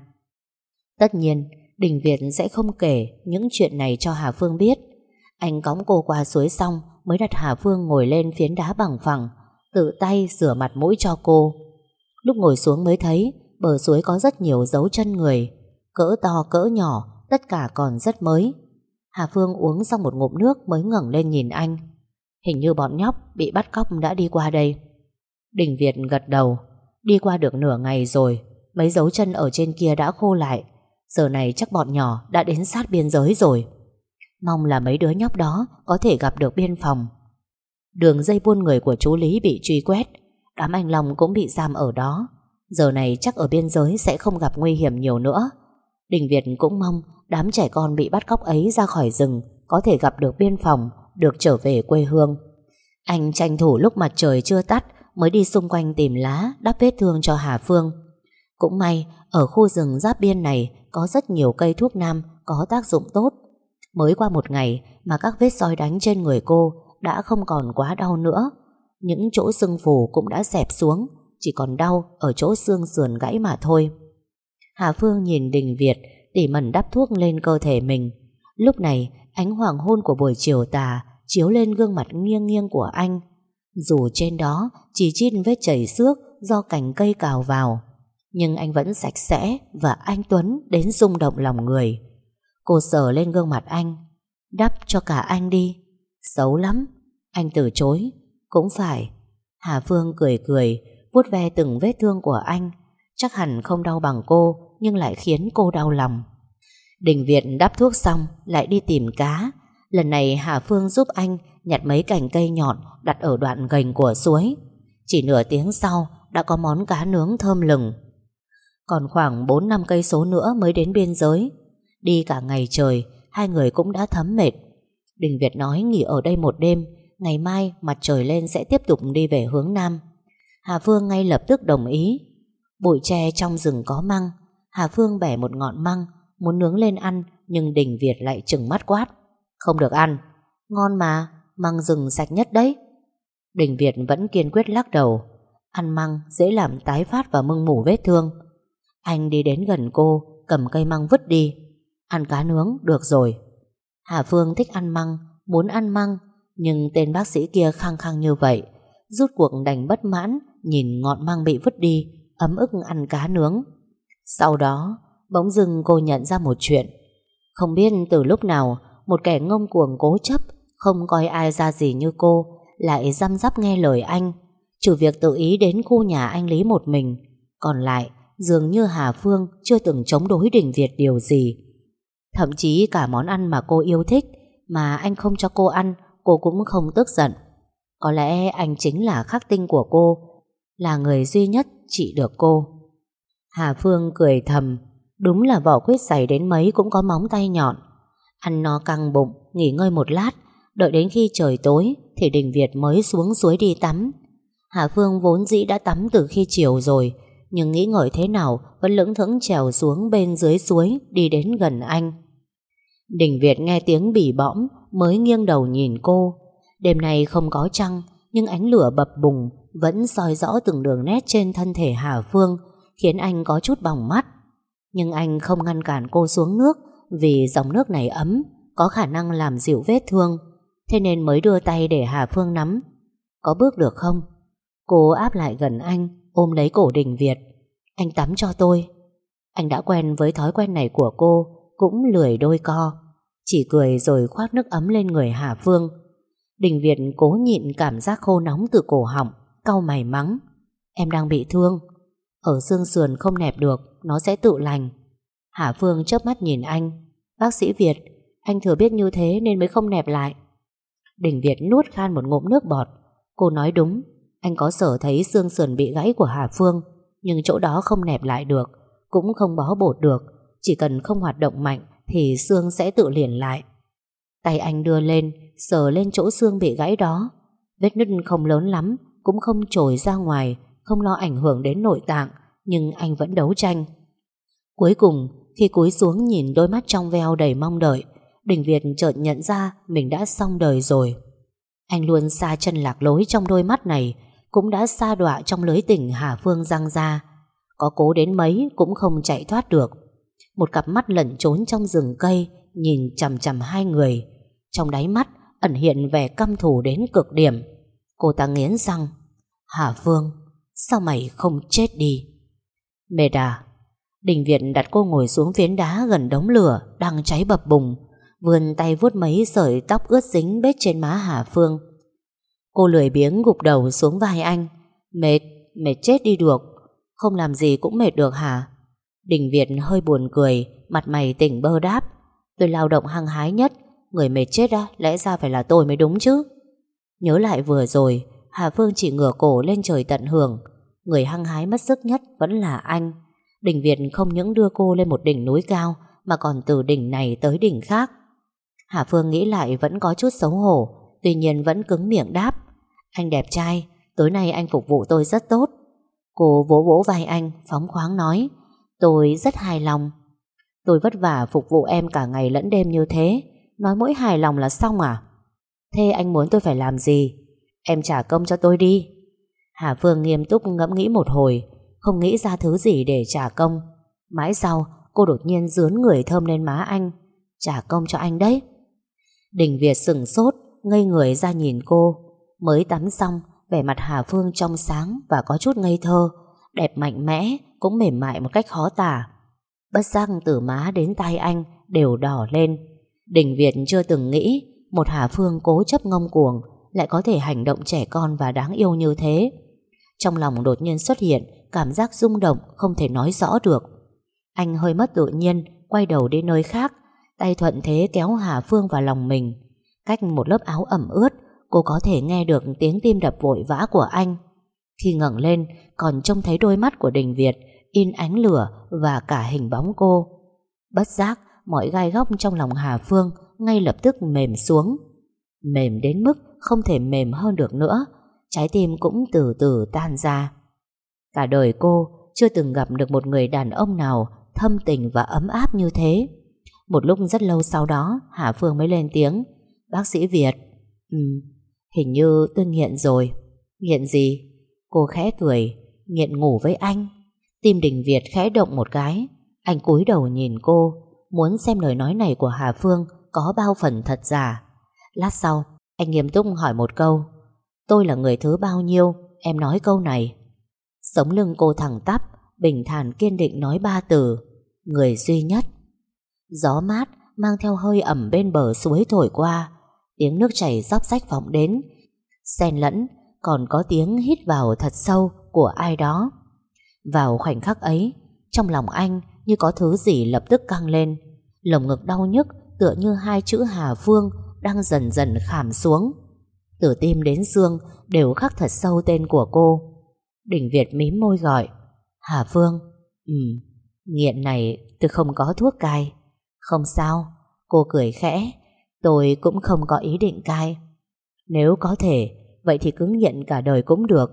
Tất nhiên, Đình Việt sẽ không kể những chuyện này cho Hà Phương biết. Anh cõng cô qua suối xong mới đặt Hà Phương ngồi lên phiến đá bằng phẳng, tự tay rửa mặt mũi cho cô. Lúc ngồi xuống mới thấy bờ suối có rất nhiều dấu chân người, cỡ to cỡ nhỏ, tất cả còn rất mới. Hà Phương uống xong một ngụm nước mới ngẩng lên nhìn anh. Hình như bọn nhóc bị bắt cóc đã đi qua đây. Đình Việt gật đầu. Đi qua được nửa ngày rồi, Mấy dấu chân ở trên kia đã khô lại. Giờ này chắc bọn nhỏ đã đến sát biên giới rồi. Mong là mấy đứa nhóc đó Có thể gặp được biên phòng. Đường dây buôn người của chú Lý bị truy quét. Đám anh Long cũng bị giam ở đó. Giờ này chắc ở biên giới Sẽ không gặp nguy hiểm nhiều nữa. Đình Việt cũng mong Đám trẻ con bị bắt cóc ấy ra khỏi rừng Có thể gặp được biên phòng được trở về quê hương. Anh tranh thủ lúc mặt trời chưa tắt mới đi xung quanh tìm lá đắp vết thương cho Hà Phương. Cũng may, ở khu rừng giáp biên này có rất nhiều cây thuốc nam có tác dụng tốt. Mới qua một ngày mà các vết soi đánh trên người cô đã không còn quá đau nữa. Những chỗ sưng phù cũng đã xẹp xuống, chỉ còn đau ở chỗ xương sườn gãy mà thôi. Hà Phương nhìn Đình Việt tỉ mẩn đắp thuốc lên cơ thể mình. Lúc này, ánh hoàng hôn của buổi chiều tà chiếu lên gương mặt nghiêng nghiêng của anh. Dù trên đó chỉ chít vết chảy xước do cành cây cào vào, nhưng anh vẫn sạch sẽ và anh Tuấn đến rung động lòng người. Cô sờ lên gương mặt anh, đắp cho cả anh đi. Xấu lắm, anh từ chối. Cũng phải. Hà Phương cười cười, vuốt ve từng vết thương của anh. Chắc hẳn không đau bằng cô, nhưng lại khiến cô đau lòng. Đình Việt đắp thuốc xong, lại đi tìm cá, Lần này Hà Phương giúp anh nhặt mấy cành cây nhọn đặt ở đoạn gành của suối. Chỉ nửa tiếng sau đã có món cá nướng thơm lừng. Còn khoảng 4 năm cây số nữa mới đến biên giới. Đi cả ngày trời, hai người cũng đã thấm mệt. Đình Việt nói nghỉ ở đây một đêm, ngày mai mặt trời lên sẽ tiếp tục đi về hướng Nam. Hà Phương ngay lập tức đồng ý. Bụi tre trong rừng có măng, Hà Phương bẻ một ngọn măng, muốn nướng lên ăn, nhưng Đình Việt lại chừng mắt quát. Không được ăn. Ngon mà, măng rừng sạch nhất đấy. Đình Việt vẫn kiên quyết lắc đầu. Ăn măng dễ làm tái phát và mưng mủ vết thương. Anh đi đến gần cô Cầm cây măng vứt đi. Ăn cá nướng được rồi. Hà Phương thích ăn măng Muốn ăn măng Nhưng tên bác sĩ kia khăng khăng như vậy. Rút cuộc đành bất mãn Nhìn ngọn măng bị vứt đi Ấm ức ăn cá nướng. Sau đó, bỗng dưng cô nhận ra một chuyện. Không biết từ lúc nào, một kẻ ngông cuồng cố chấp, Không coi ai ra gì như cô, Lại răm rắp nghe lời anh. Trừ việc tự ý đến khu nhà anh Lý một mình, Còn lại Dường như Hà Phương chưa từng chống đối Đình Việt điều gì. Thậm chí cả món ăn mà cô yêu thích Mà anh không cho cô ăn, Cô cũng không tức giận. Có lẽ anh chính là khắc tinh của cô, Là người duy nhất trị được cô. Hà Phương cười thầm, đúng là vỏ quyết dày đến mấy cũng có móng tay nhọn. Ăn no căng bụng, nghỉ ngơi một lát, đợi đến khi trời tối thì Đình Việt mới xuống suối đi tắm. Hà Phương vốn dĩ đã tắm từ khi chiều rồi, nhưng nghĩ ngợi thế nào vẫn lững thững trèo xuống bên dưới suối đi đến gần anh. Đình Việt nghe tiếng bỉ bõm mới nghiêng đầu nhìn cô. Đêm nay không có trăng, nhưng ánh lửa bập bùng vẫn soi rõ từng đường nét trên thân thể Hà Phương, khiến anh có chút bỏng mắt. Nhưng anh không ngăn cản cô xuống nước vì dòng nước này ấm, có khả năng làm dịu vết thương. Thế nên mới đưa tay để Hà Phương nắm. Có bước được không? Cô áp lại gần anh, ôm lấy cổ Đình Việt. Anh tắm cho tôi. Anh đã quen với thói quen này của cô, cũng lười đôi co. Chỉ cười rồi khoác nước ấm lên người Hà Phương. Đình Việt cố nhịn cảm giác khô nóng từ cổ họng, cau mày mắng. Em đang bị thương. Ở xương sườn không nẹp được, nó sẽ tự lành. Hà Phương chớp mắt nhìn anh. Bác sĩ Việt, anh thừa biết như thế nên mới không nẹp lại. Đỉnh Việt nuốt khan một ngụm nước bọt. Cô nói đúng, anh có sở thấy xương sườn bị gãy của Hà Phương, nhưng chỗ đó không nẹp lại được, cũng không bó bột được. Chỉ cần không hoạt động mạnh thì xương sẽ tự liền lại. Tay anh đưa lên, sờ lên chỗ xương bị gãy đó. Vết nứt không lớn lắm, cũng không trồi ra ngoài, không lo ảnh hưởng đến nội tạng, nhưng anh vẫn đấu tranh. Cuối cùng, khi cúi xuống nhìn đôi mắt trong veo đầy mong đợi, Đình Việt chợt nhận ra mình đã xong đời rồi. Anh luôn xa chân lạc lối trong đôi mắt này, cũng đã xa đọa trong lưới tình Hà Phương răng ra. Có cố đến mấy cũng không chạy thoát được. Một cặp mắt lẩn trốn trong rừng cây, nhìn chằm chằm hai người. Trong đáy mắt ẩn hiện vẻ căm thù đến cực điểm. Cô ta nghiến răng. Hà Phương, sao mày không chết đi? Mệt à? Đình Việt đặt cô ngồi xuống phiến đá gần đống lửa đang cháy bập bùng, vươn tay vuốt mấy sợi tóc ướt dính bết trên má Hà Phương. Cô lười biếng gục đầu xuống vai anh. Mệt, mệt chết đi được. Không làm gì cũng mệt được hả? Đình Việt hơi buồn cười, mặt mày tỉnh bơ đáp. Tôi lao động hăng hái nhất, người mệt chết á, lẽ ra phải là tôi mới đúng chứ. Nhớ lại vừa rồi, Hà Phương chỉ ngửa cổ lên trời tận hưởng. Người hăng hái mất sức nhất vẫn là anh. Đình Việt không những đưa cô lên một đỉnh núi cao, mà còn từ đỉnh này tới đỉnh khác. Hà Phương nghĩ lại vẫn có chút xấu hổ, tuy nhiên vẫn cứng miệng đáp. Anh đẹp trai, tối nay anh phục vụ tôi rất tốt. Cô vỗ vỗ vai anh, phóng khoáng nói. Tôi rất hài lòng. Tôi vất vả phục vụ em cả ngày lẫn đêm như thế. Nói mỗi hài lòng là xong à? Thế anh muốn tôi phải làm gì? Em trả công cho tôi đi. Hà Phương nghiêm túc ngẫm nghĩ một hồi, không nghĩ ra thứ gì để trả công. Mãi sau, cô đột nhiên dướn người thơm lên má anh. Trả công cho anh đấy. Đình Việt sừng sốt, ngây người ra nhìn cô. Mới tắm xong, vẻ mặt Hà Phương trong sáng và có chút ngây thơ, đẹp mạnh mẽ, cũng mềm mại một cách khó tả. Bất giác từ má đến tay anh đều đỏ lên. Đình Việt chưa từng nghĩ một Hà Phương cố chấp ngông cuồng lại có thể hành động trẻ con và đáng yêu như thế. Trong lòng đột nhiên xuất hiện cảm giác rung động không thể nói rõ được. Anh hơi mất tự nhiên, quay đầu đi nơi khác, tay thuận thế kéo Hà Phương vào lòng mình. Cách một lớp áo ẩm ướt, cô có thể nghe được tiếng tim đập vội vã của anh. Khi ngẩng lên, còn trông thấy đôi mắt của Đình Việt in ánh lửa và cả hình bóng cô. Bất giác, mọi gai góc trong lòng Hà Phương ngay lập tức mềm xuống. Mềm đến mức không thể mềm hơn được nữa, trái tim cũng từ từ tan ra. Cả đời cô chưa từng gặp được một người đàn ông nào thâm tình và ấm áp như thế. Một lúc rất lâu sau đó, Hà Phương mới lên tiếng. Bác sĩ Việt, Ừ, hình như tôi nghiện rồi. Nghiện gì? Cô khẽ cười, nghiện ngủ với anh. Tim đình Việt khẽ động một cái. Anh cúi đầu nhìn cô, muốn xem lời nói này của Hà Phương có bao phần thật giả. Lát sau, anh nghiêm túc hỏi một câu. Tôi là người thứ bao nhiêu? Em nói câu này. Sống lưng cô thẳng tắp, bình thản kiên định nói ba từ. Người duy nhất. Gió mát mang theo hơi ẩm bên bờ suối thổi qua, Tiếng nước chảy róc rách vọng đến Xen lẫn Còn có tiếng hít vào thật sâu Của ai đó Vào khoảnh khắc ấy Trong lòng anh như có thứ gì lập tức căng lên Lồng ngực đau nhức Tựa như hai chữ Hà Phương Đang dần dần khảm xuống từ tim đến xương Đều khắc thật sâu tên của cô Đỉnh Việt mím môi gọi Hà Phương Ừ, nghiện này tôi không có thuốc cai. Không sao, cô cười khẽ. Tôi cũng không có ý định cai. Nếu có thể, vậy thì cứ nghiện cả đời cũng được.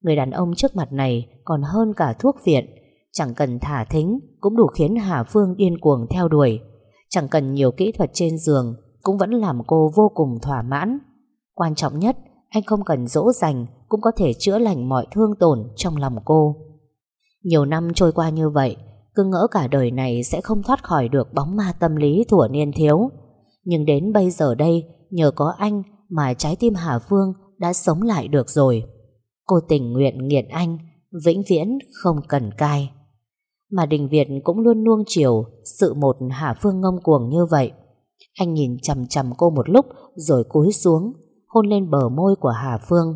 Người đàn ông trước mặt này còn hơn cả thuốc viện. Chẳng cần thả thính cũng đủ khiến Hà Phương điên cuồng theo đuổi. Chẳng cần nhiều kỹ thuật trên giường cũng vẫn làm cô vô cùng thỏa mãn. Quan trọng nhất, anh không cần dỗ dành cũng có thể chữa lành mọi thương tổn trong lòng cô. Nhiều năm trôi qua như vậy, cứ ngỡ cả đời này sẽ không thoát khỏi được bóng ma tâm lý thủa niên thiếu. Nhưng đến bây giờ đây, nhờ có anh mà trái tim Hà Phương đã sống lại được rồi. Cô tình nguyện nghiện anh, vĩnh viễn không cần cai. Mà Đình Việt cũng luôn nuông chiều sự một Hà Phương ngông cuồng như vậy. Anh nhìn chầm chầm cô một lúc rồi cúi xuống, hôn lên bờ môi của Hà Phương.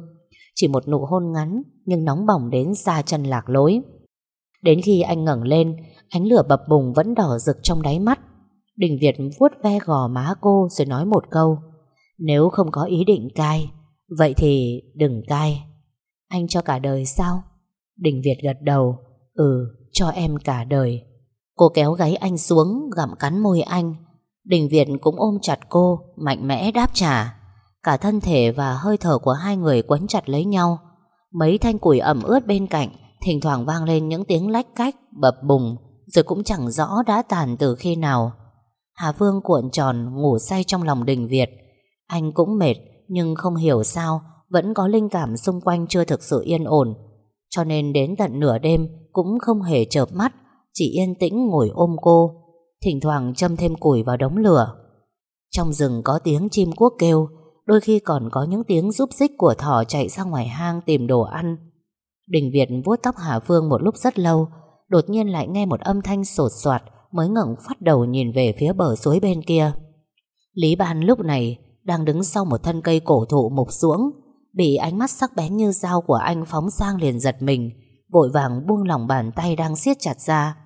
Chỉ một nụ hôn ngắn nhưng nóng bỏng đến xa chân lạc lối. Đến khi anh ngẩng lên, ánh lửa bập bùng vẫn đỏ rực trong đáy mắt. Đình Việt vuốt ve gò má cô rồi nói một câu. Nếu không có ý định cai, vậy thì đừng cai. Anh cho cả đời sao? Đình Việt gật đầu. Ừ, cho em cả đời. Cô kéo gáy anh xuống, gặm cắn môi anh. Đình Việt cũng ôm chặt cô, mạnh mẽ đáp trả. Cả thân thể và hơi thở của hai người quấn chặt lấy nhau. Mấy thanh củi ẩm ướt bên cạnh, thỉnh thoảng vang lên những tiếng lách cách, bập bùng, rồi cũng chẳng rõ đã tàn từ khi nào. Hà Vương cuộn tròn, ngủ say trong lòng Đình Việt. Anh cũng mệt, nhưng không hiểu sao, vẫn có linh cảm xung quanh chưa thực sự yên ổn. Cho nên đến tận nửa đêm cũng không hề chợp mắt, chỉ yên tĩnh ngồi ôm cô, thỉnh thoảng châm thêm củi vào đống lửa. Trong rừng có tiếng chim cuốc kêu, đôi khi còn có những tiếng rúp xích của thỏ chạy ra ngoài hang tìm đồ ăn. Đình Việt vuốt tóc Hà Phương một lúc rất lâu, đột nhiên lại nghe một âm thanh sột soạt mới ngẩng phát đầu nhìn về phía bờ suối bên kia. Lý Ban lúc này đang đứng sau một thân cây cổ thụ mục ruỗng, bị ánh mắt sắc bén như dao của anh phóng sang liền giật mình, vội vàng buông lỏng bàn tay đang siết chặt ra.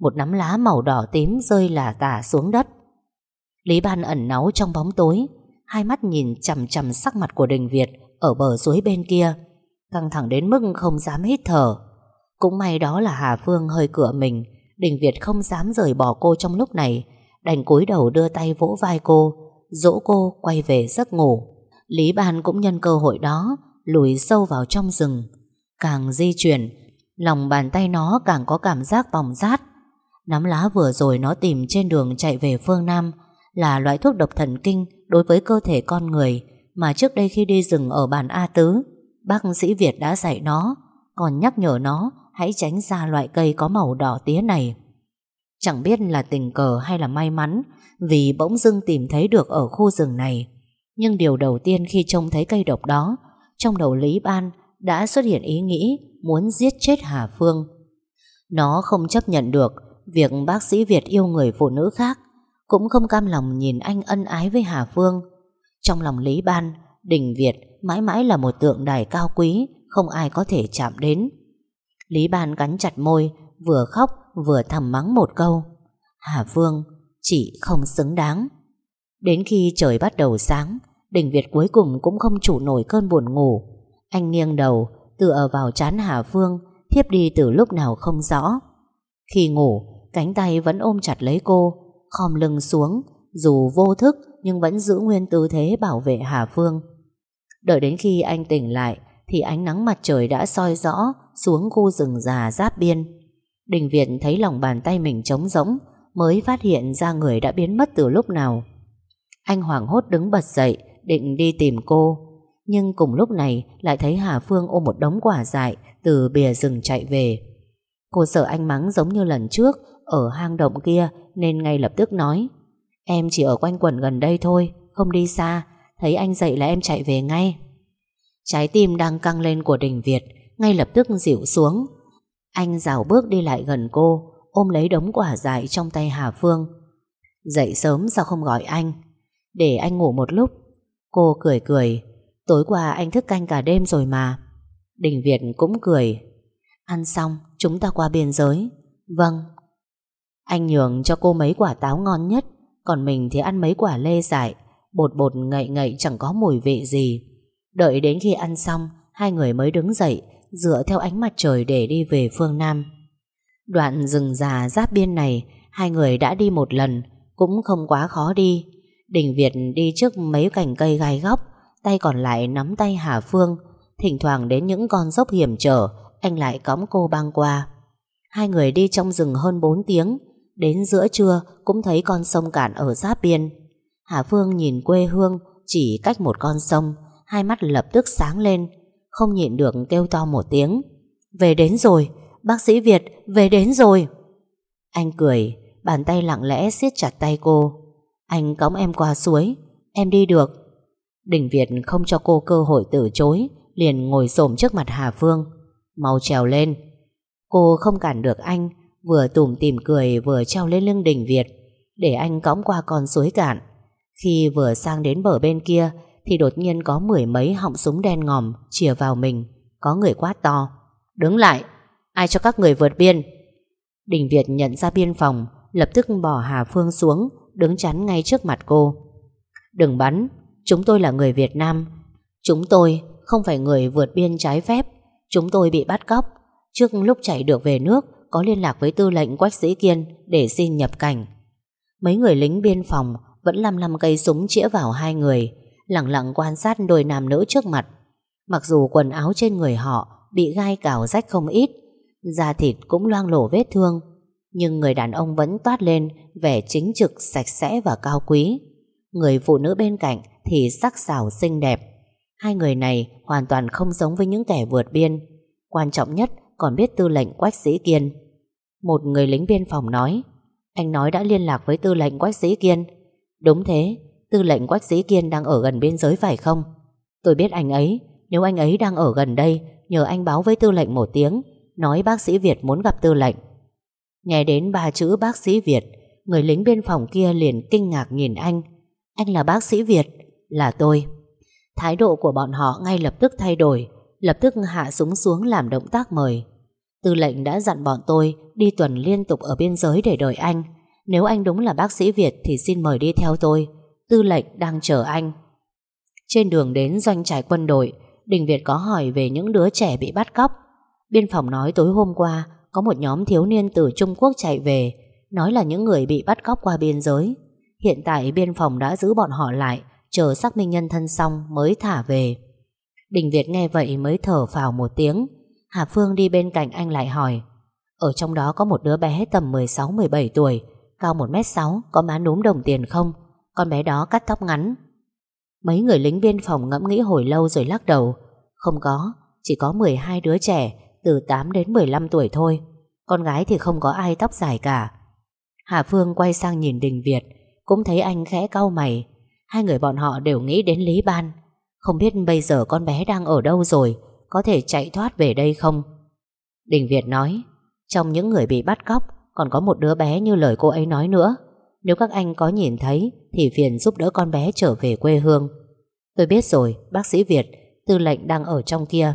Một nắm lá màu đỏ tím rơi lả tả xuống đất. Lý Ban ẩn náu trong bóng tối, hai mắt nhìn chằm chằm sắc mặt của Đình Việt ở bờ suối bên kia, căng thẳng đến mức không dám hít thở. Cũng may đó là Hà Phương hơi cửa mình, Đình Việt không dám rời bỏ cô trong lúc này, đành cúi đầu đưa tay vỗ vai cô, dỗ cô quay về giấc ngủ. Lý Ban cũng nhân cơ hội đó, lùi sâu vào trong rừng. Càng di chuyển, lòng bàn tay nó càng có cảm giác bỏng rát. Nắm lá vừa rồi nó tìm trên đường chạy về phương Nam là loại thuốc độc thần kinh đối với cơ thể con người mà trước đây khi đi rừng ở bản A Tứ, bác sĩ Việt đã dạy nó, còn nhắc nhở nó hãy tránh xa loại cây có màu đỏ tía này. Chẳng biết là tình cờ hay là may mắn vì bỗng dưng tìm thấy được ở khu rừng này. Nhưng điều đầu tiên khi trông thấy cây độc đó, trong đầu Lý Ban đã xuất hiện ý nghĩ muốn giết chết Hà Phương. Nó không chấp nhận được việc bác sĩ Việt yêu người phụ nữ khác, cũng không cam lòng nhìn anh ân ái với Hà Phương. Trong lòng Lý Ban, Đình Việt mãi mãi là một tượng đài cao quý, không ai có thể chạm đến. Lý Ban cắn chặt môi, vừa khóc vừa thầm mắng một câu. Hà Phương, chị không xứng đáng. Đến khi trời bắt đầu sáng, Đình Việt cuối cùng cũng không chủ nổi cơn buồn ngủ. Anh nghiêng đầu, tựa vào chán Hà Phương, thiếp đi từ lúc nào không rõ. Khi ngủ, cánh tay vẫn ôm chặt lấy cô, khom lưng xuống, dù vô thức nhưng vẫn giữ nguyên tư thế bảo vệ Hà Phương. Đợi đến khi anh tỉnh lại, thì ánh nắng mặt trời đã soi rõ xuống khu rừng già giáp biên. Đình Việt thấy lòng bàn tay mình trống rỗng, mới phát hiện ra người đã biến mất từ lúc nào. Anh hoảng hốt đứng bật dậy, định đi tìm cô. Nhưng cùng lúc này lại thấy Hà Phương ôm một đống quả dại từ bìa rừng chạy về. Cô sợ anh mắng giống như lần trước ở hang động kia nên ngay lập tức nói Em chỉ ở quanh quẩn gần đây thôi, không đi xa, thấy anh dậy là em chạy về ngay. Trái tim đang căng lên của Đình Việt ngay lập tức dịu xuống. Anh rào bước đi lại gần cô, ôm lấy đống quả dại trong tay Hà Phương. Dậy sớm sao không gọi anh? Để anh ngủ một lúc. Cô cười cười, tối qua anh thức canh cả đêm rồi mà. Đình Việt cũng cười. Ăn xong, chúng ta qua biên giới. Vâng. Anh nhường cho cô mấy quả táo ngon nhất, còn mình thì ăn mấy quả lê dại, bột bột ngậy ngậy chẳng có mùi vị gì. Đợi đến khi ăn xong, hai người mới đứng dậy, dựa theo ánh mặt trời để đi về phương Nam. Đoạn rừng già giáp biên này Hai người đã đi một lần Cũng không quá khó đi Đình Việt đi trước mấy cành cây gai góc Tay còn lại nắm tay Hà Phương Thỉnh thoảng đến những con dốc hiểm trở Anh lại cõng cô băng qua Hai người đi trong rừng hơn 4 tiếng Đến giữa trưa Cũng thấy con sông cạn ở giáp biên. Hà Phương nhìn quê hương Chỉ cách một con sông, Hai mắt lập tức sáng lên, Không nhịn được kêu to một tiếng. Về đến rồi, Bác sĩ Việt, về đến rồi. Anh cười, Bàn tay lặng lẽ siết chặt tay cô. Anh cõng em qua suối, Em đi được. Đình Việt không cho cô cơ hội từ chối, Liền ngồi xổm trước mặt Hà Phương, Mau trèo lên. Cô không cản được anh Vừa tủm tìm cười vừa treo lên lưng Đình Việt, Để anh cõng qua con suối cạn. Khi vừa sang đến bờ bên kia, Thì đột nhiên có mười mấy họng súng đen ngòm Chìa vào mình, Có người quát to, Đứng lại, Ai cho các người vượt biên? Đình Việt nhận ra biên phòng, Lập tức bỏ Hà Phương xuống, Đứng chắn ngay trước mặt cô. Đừng bắn, Chúng tôi là người Việt Nam. Chúng tôi không phải người vượt biên trái phép. Chúng tôi bị bắt cóc. Trước lúc chạy được về nước có liên lạc với tư lệnh Quách Sĩ Kiên Để xin nhập cảnh. Mấy người lính biên phòng Vẫn lăm lăm cây súng chĩa vào hai người Lặng lặng quan sát đôi nam nữ trước mặt. Mặc dù quần áo trên người họ Bị gai cào rách không ít, Da thịt cũng loang lổ vết thương, Nhưng người đàn ông vẫn toát lên Vẻ chính trực, sạch sẽ và cao quý. Người phụ nữ bên cạnh Thì sắc sảo xinh đẹp. Hai người này hoàn toàn không giống với những kẻ vượt biên. Quan trọng nhất còn biết tư lệnh Quách Sĩ Kiên. Một người lính biên phòng nói. Anh nói đã liên lạc với tư lệnh Quách Sĩ Kiên. Đúng thế, Tư lệnh Quách Sĩ Kiên đang ở gần biên giới phải không? Tôi biết anh ấy. Nếu anh ấy đang ở gần đây, Nhờ anh báo với tư lệnh một tiếng, Nói bác sĩ Việt muốn gặp tư lệnh. Nghe đến ba chữ bác sĩ Việt, Người lính biên phòng kia liền kinh ngạc nhìn anh. Anh là bác sĩ Việt? Là tôi. Thái độ của bọn họ ngay lập tức thay đổi, Lập tức hạ súng xuống làm động tác mời. Tư lệnh đã dặn bọn tôi Đi tuần liên tục ở biên giới để đợi anh. Nếu anh đúng là bác sĩ Việt Thì xin mời đi theo tôi. Tư lệnh đang chờ anh. Trên đường đến doanh trại quân đội, Đình Việt có hỏi về những đứa trẻ bị bắt cóc. Biên phòng nói tối hôm qua Có một nhóm thiếu niên từ Trung Quốc chạy về, Nói là những người bị bắt cóc qua biên giới. Hiện tại biên phòng đã giữ bọn họ lại, Chờ xác minh nhân thân xong mới thả về. Đình Việt nghe vậy mới thở phào một tiếng. Hà Phương đi bên cạnh anh lại hỏi, Ở trong đó có một đứa bé tầm 16-17 tuổi, Cao 1m6 Có má núm đồng tiền không? Con bé đó cắt tóc ngắn. Mấy người lính biên phòng ngẫm nghĩ hồi lâu rồi lắc đầu, Không có, Chỉ có 12 đứa trẻ, Từ 8 đến 15 tuổi thôi, Con gái thì không có ai tóc dài cả. Hà Phương quay sang nhìn Đình Việt, Cũng thấy anh khẽ cau mày, Hai người bọn họ đều nghĩ đến Lý Ban. Không biết bây giờ con bé đang ở đâu rồi có thể chạy thoát về đây không? Đình Việt nói Trong những người bị bắt cóc Còn có một đứa bé như lời cô ấy nói nữa. Nếu các anh có nhìn thấy Thì phiền giúp đỡ con bé trở về quê hương. Tôi biết rồi Bác sĩ Việt Tư lệnh đang ở trong kia.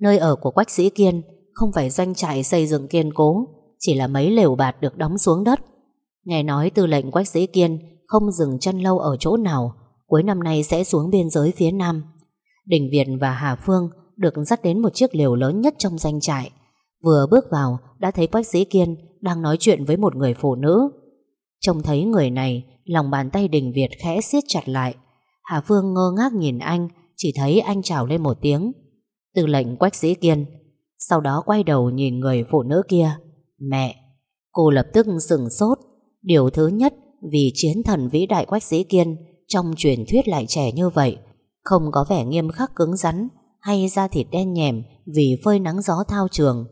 Nơi ở của Quách Sĩ Kiên Không phải doanh trại xây dựng kiên cố Chỉ là mấy lều bạt được đóng xuống đất. Nghe nói tư lệnh Quách Sĩ Kiên không dừng chân lâu ở chỗ nào, cuối năm nay sẽ xuống biên giới phía Nam. Đình Việt và Hà Phương được dắt đến một chiếc liều lớn nhất trong danh trại. Vừa bước vào, đã thấy Quách Sĩ Kiên đang nói chuyện với một người phụ nữ. Trông thấy người này, lòng bàn tay Đình Việt khẽ siết chặt lại. Hà Phương ngơ ngác nhìn anh, chỉ thấy anh chào lên một tiếng. Từ lệnh Quách Sĩ Kiên. Sau đó quay đầu nhìn người phụ nữ kia. Mẹ! Cô lập tức sừng sốt. Điều thứ nhất vì chiến thần vĩ đại Quách Dĩ Kiên trong truyền thuyết lại trẻ như vậy, không có vẻ nghiêm khắc cứng rắn hay da thịt đen nhèm vì phơi nắng gió thao trường,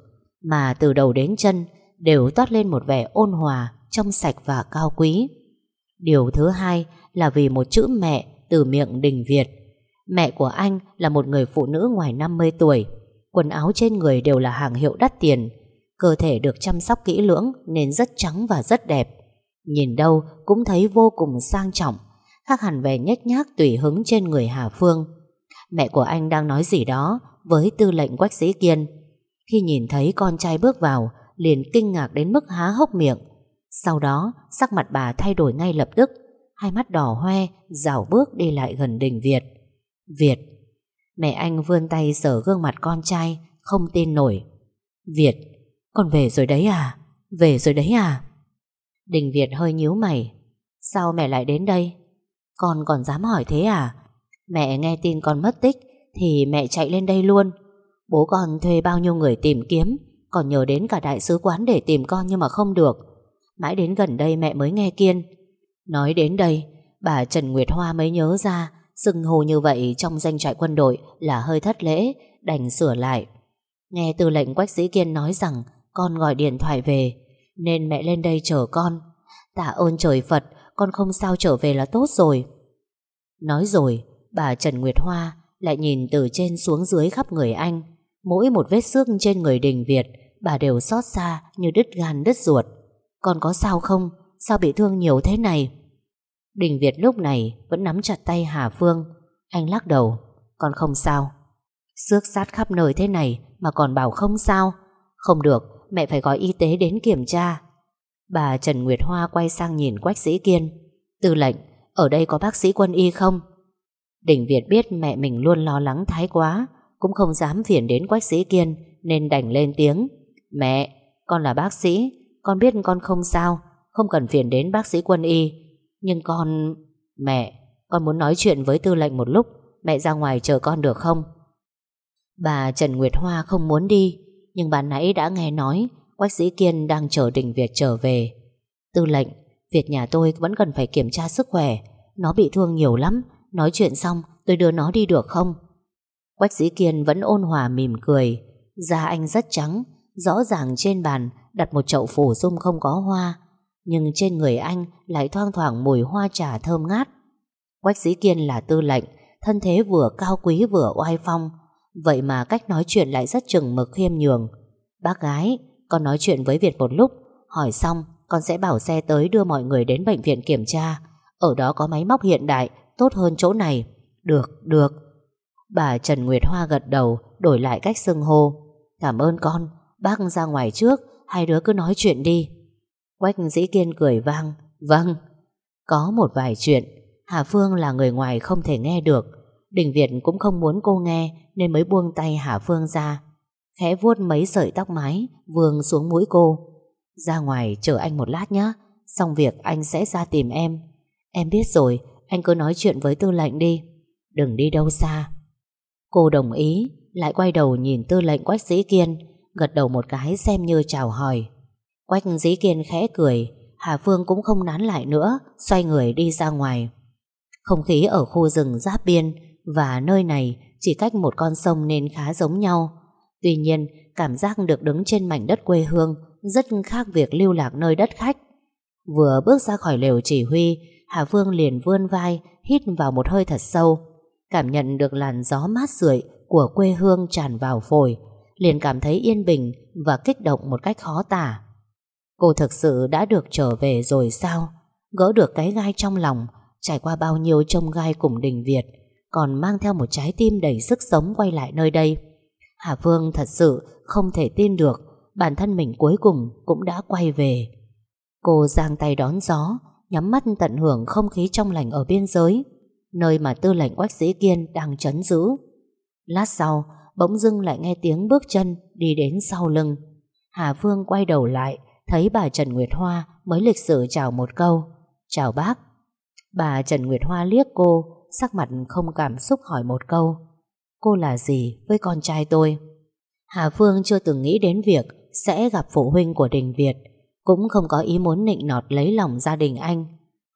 mà từ đầu đến chân đều toát lên một vẻ ôn hòa, trong sạch và cao quý. Điều thứ hai là vì một chữ mẹ từ miệng Đình Việt. Mẹ của anh là một người phụ nữ ngoài 50 tuổi, quần áo trên người đều là hàng hiệu đắt tiền, cơ thể được chăm sóc kỹ lưỡng nên rất trắng và rất đẹp. Nhìn đâu cũng thấy vô cùng sang trọng Khác hẳn vẻ nhếch nhác tùy hứng trên người Hà Phương Mẹ của anh đang nói gì đó Với tư lệnh Quách Sĩ Kiên Khi nhìn thấy con trai bước vào, Liền kinh ngạc đến mức há hốc miệng Sau đó, sắc mặt bà thay đổi ngay lập tức, Hai mắt đỏ hoe Rảo bước đi lại gần đình Việt Việt Mẹ anh vươn tay sờ gương mặt con trai, Không tin nổi Việt, Con về rồi đấy à? Về rồi đấy à? Đình Việt hơi nhíu mày. Sao mẹ lại đến đây? Con còn dám hỏi thế à? Mẹ nghe tin con mất tích thì mẹ chạy lên đây luôn. Bố con thuê bao nhiêu người tìm kiếm, còn nhờ đến cả đại sứ quán để tìm con nhưng mà không được. Mãi đến gần đây mẹ mới nghe Kiên. Nói đến đây, bà Trần Nguyệt Hoa mới nhớ ra xưng hô như vậy trong danh trại quân đội là hơi thất lễ, đành sửa lại. Nghe tư lệnh Quách sĩ Kiên nói rằng con gọi điện thoại về, nên mẹ lên đây chờ con. Tạ ơn trời Phật, con không sao trở về là tốt rồi. Nói rồi, bà Trần Nguyệt Hoa lại nhìn từ trên xuống dưới khắp người anh. Mỗi một vết xước trên người Đình Việt, bà đều xót xa như đứt gan đứt ruột. còn có sao không? Sao bị thương nhiều thế này? Đình Việt lúc này vẫn nắm chặt tay Hà Phương. Anh lắc đầu. còn không sao. Xước sát khắp nơi thế này mà còn bảo không sao. Không được, mẹ phải gọi y tế đến kiểm tra. Bà Trần Nguyệt Hoa quay sang nhìn Quách Sĩ Kiên. Tư lệnh, ở đây có bác sĩ quân y không? Đình Việt biết mẹ mình luôn lo lắng thái quá, cũng không dám phiền đến Quách Sĩ Kiên, nên đành lên tiếng. Mẹ, con là bác sĩ, con biết con không sao, không cần phiền đến bác sĩ quân y. Nhưng con... Mẹ, con muốn nói chuyện với tư lệnh một lúc, mẹ ra ngoài chờ con được không? Bà Trần Nguyệt Hoa không muốn đi, nhưng bà nãy đã nghe nói Quách Sĩ Kiên đang chờ Đình Việt trở về. Tư lệnh, Việt nhà tôi vẫn cần phải kiểm tra sức khỏe. Nó bị thương nhiều lắm, nói chuyện xong tôi đưa nó đi được không? Quách Dĩ Kiên vẫn ôn hòa mỉm cười. Da anh rất trắng, rõ ràng trên bàn đặt một chậu phủ dung không có hoa, nhưng trên người anh lại thoang thoảng mùi hoa trà thơm ngát. Quách Dĩ Kiên là tư lệnh, thân thế vừa cao quý vừa oai phong, vậy mà cách nói chuyện lại rất chừng mực khiêm nhường. Bác gái, con nói chuyện với Việt một lúc, hỏi xong con sẽ bảo xe tới đưa mọi người đến bệnh viện kiểm tra. Ở đó có máy móc hiện đại, tốt hơn chỗ này. Được, được. Bà Trần Nguyệt Hoa gật đầu, đổi lại cách xưng hô. Cảm ơn con, bác ra ngoài trước, hai đứa cứ nói chuyện đi. Quách dĩ kiên cười vang. Vâng. Có một vài chuyện, Hà Phương là người ngoài không thể nghe được. Đình Việt cũng không muốn cô nghe nên mới buông tay Hà Phương ra. Khẽ vuốt mấy sợi tóc mái Vương xuống mũi cô Ra ngoài chờ anh một lát nhé Xong việc anh sẽ ra tìm em Em biết rồi anh cứ nói chuyện với tư lệnh đi. Đừng đi đâu xa. Cô đồng ý Lại quay đầu nhìn tư lệnh Quách Dĩ Kiên Gật đầu một cái xem như chào hỏi. Quách Dĩ Kiên khẽ cười Hà Phương cũng không nán lại nữa Xoay người đi ra ngoài. Không khí ở khu rừng giáp biên Và nơi này chỉ cách một con sông nên khá giống nhau. Tuy nhiên, cảm giác được đứng trên mảnh đất quê hương rất khác việc lưu lạc nơi đất khách. Vừa bước ra khỏi lều chỉ huy, Hà Phương liền vươn vai, hít vào một hơi thật sâu. Cảm nhận được làn gió mát rượi của quê hương tràn vào phổi, liền cảm thấy yên bình và kích động một cách khó tả. Cô thực sự đã được trở về rồi sao? Gỡ được cái gai trong lòng, trải qua bao nhiêu trông gai cùng đình Việt, còn mang theo một trái tim đầy sức sống quay lại nơi đây. Hà Phương thật sự không thể tin được bản thân mình cuối cùng cũng đã quay về. Cô giang tay đón gió, nhắm mắt tận hưởng không khí trong lành ở biên giới, nơi mà tư lệnh Quách Sĩ Kiên đang chấn giữ. Lát sau, bỗng dưng lại nghe tiếng bước chân đi đến sau lưng. Hà Phương quay đầu lại, thấy bà Trần Nguyệt Hoa mới lịch sử chào một câu. Chào bác. Bà Trần Nguyệt Hoa liếc cô, sắc mặt không cảm xúc hỏi một câu. Cô là gì với con trai tôi Hà Phương chưa từng nghĩ đến việc Sẽ gặp phụ huynh của Đình Việt cũng không có ý muốn nịnh nọt lấy lòng gia đình anh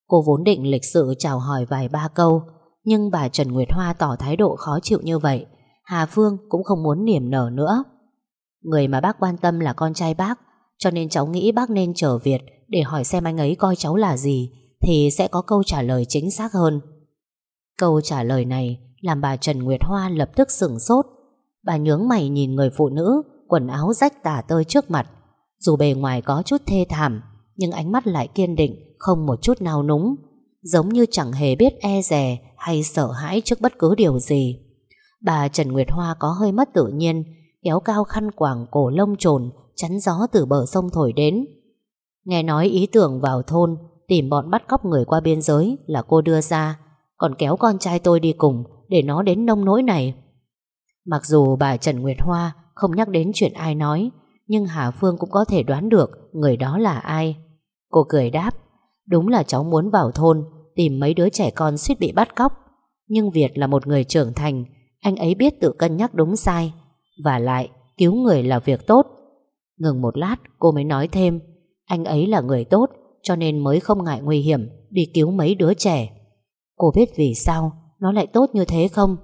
Cô vốn định lịch sự chào hỏi vài ba câu Nhưng bà Trần Nguyệt Hoa tỏ thái độ khó chịu như vậy Hà Phương cũng không muốn niềm nở nữa Người mà bác quan tâm là con trai bác Cho nên cháu nghĩ bác nên trở Việt Để hỏi xem anh ấy coi cháu là gì Thì sẽ có câu trả lời chính xác hơn Câu trả lời này làm bà Trần Nguyệt Hoa lập tức sửng sốt. Bà nhướng mày nhìn người phụ nữ, quần áo rách tả tơi trước mặt. Dù bề ngoài có chút thê thảm, nhưng ánh mắt lại kiên định, không một chút nào núng. Giống như chẳng hề biết e dè hay sợ hãi trước bất cứ điều gì. Bà Trần Nguyệt Hoa có hơi mất tự nhiên, kéo cao khăn quàng cổ lông trồn, chắn gió từ bờ sông thổi đến. Nghe nói ý tưởng vào thôn, tìm bọn bắt cóc người qua biên giới là cô đưa ra, còn kéo con trai tôi đi cùng để nó đến nông nỗi này. Mặc dù bà Trần Nguyệt Hoa không nhắc đến chuyện ai nói, nhưng Hà Phương cũng có thể đoán được người đó là ai. Cô cười đáp, đúng là cháu muốn vào thôn tìm mấy đứa trẻ con suýt bị bắt cóc. Nhưng Việt là một người trưởng thành, anh ấy biết tự cân nhắc đúng sai. Và lại, cứu người là việc tốt. Ngừng một lát, cô mới nói thêm, anh ấy là người tốt, cho nên mới không ngại nguy hiểm đi cứu mấy đứa trẻ. Cô biết vì sao nó lại tốt như thế không?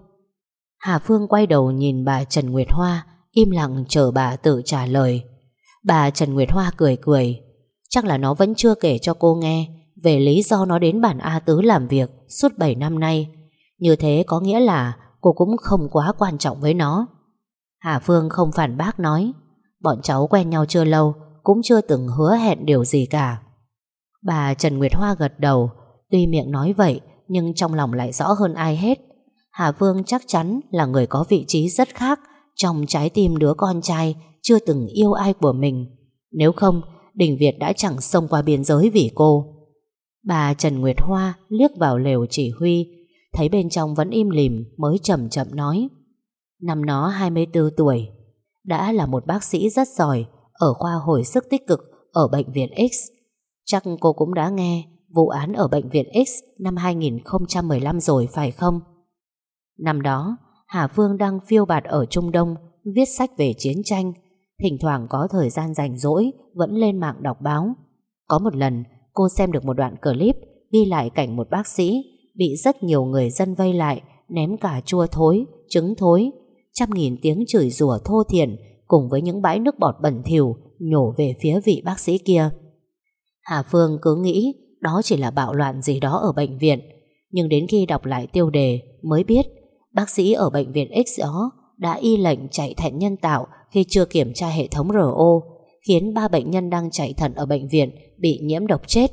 Hà Phương quay đầu nhìn bà Trần Nguyệt Hoa, im lặng chờ bà tự trả lời. Bà Trần Nguyệt Hoa cười cười, chắc là nó vẫn chưa kể cho cô nghe về lý do nó đến bản A Tứ làm việc suốt 7 năm nay. Như thế có nghĩa là cô cũng không quá quan trọng với nó. Hà Phương không phản bác nói, bọn cháu quen nhau chưa lâu, cũng chưa từng hứa hẹn điều gì cả. Bà Trần Nguyệt Hoa gật đầu, tuy miệng nói vậy nhưng trong lòng lại rõ hơn ai hết. Hà Phương chắc chắn là người có vị trí rất khác trong trái tim đứa con trai chưa từng yêu ai của mình. Nếu không, Đình Việt đã chẳng xông qua biên giới vì cô. Bà Trần Nguyệt Hoa liếc vào lều chỉ huy, thấy bên trong vẫn im lìm mới chậm chậm nói. Năm nó 24 tuổi, đã là một bác sĩ rất giỏi ở khoa hồi sức tích cực ở Bệnh viện X. Chắc cô cũng đã nghe vụ án ở Bệnh viện X năm 2015 rồi phải không? Năm đó, Hà Phương đang phiêu bạt ở Trung Đông, viết sách về chiến tranh. Thỉnh thoảng có thời gian rảnh rỗi, vẫn lên mạng đọc báo. Có một lần, cô xem được một đoạn clip ghi lại cảnh một bác sĩ bị rất nhiều người dân vây lại, ném cả chua thối, trứng thối, trăm nghìn tiếng chửi rủa thô thiển cùng với những bãi nước bọt bẩn thỉu nhổ về phía vị bác sĩ kia. Hà Phương cứ nghĩ đó chỉ là bạo loạn gì đó ở bệnh viện, nhưng đến khi đọc lại tiêu đề mới biết bác sĩ ở bệnh viện X đó đã y lệnh chạy thận nhân tạo khi chưa kiểm tra hệ thống RO, khiến ba bệnh nhân đang chạy thận ở bệnh viện bị nhiễm độc chết.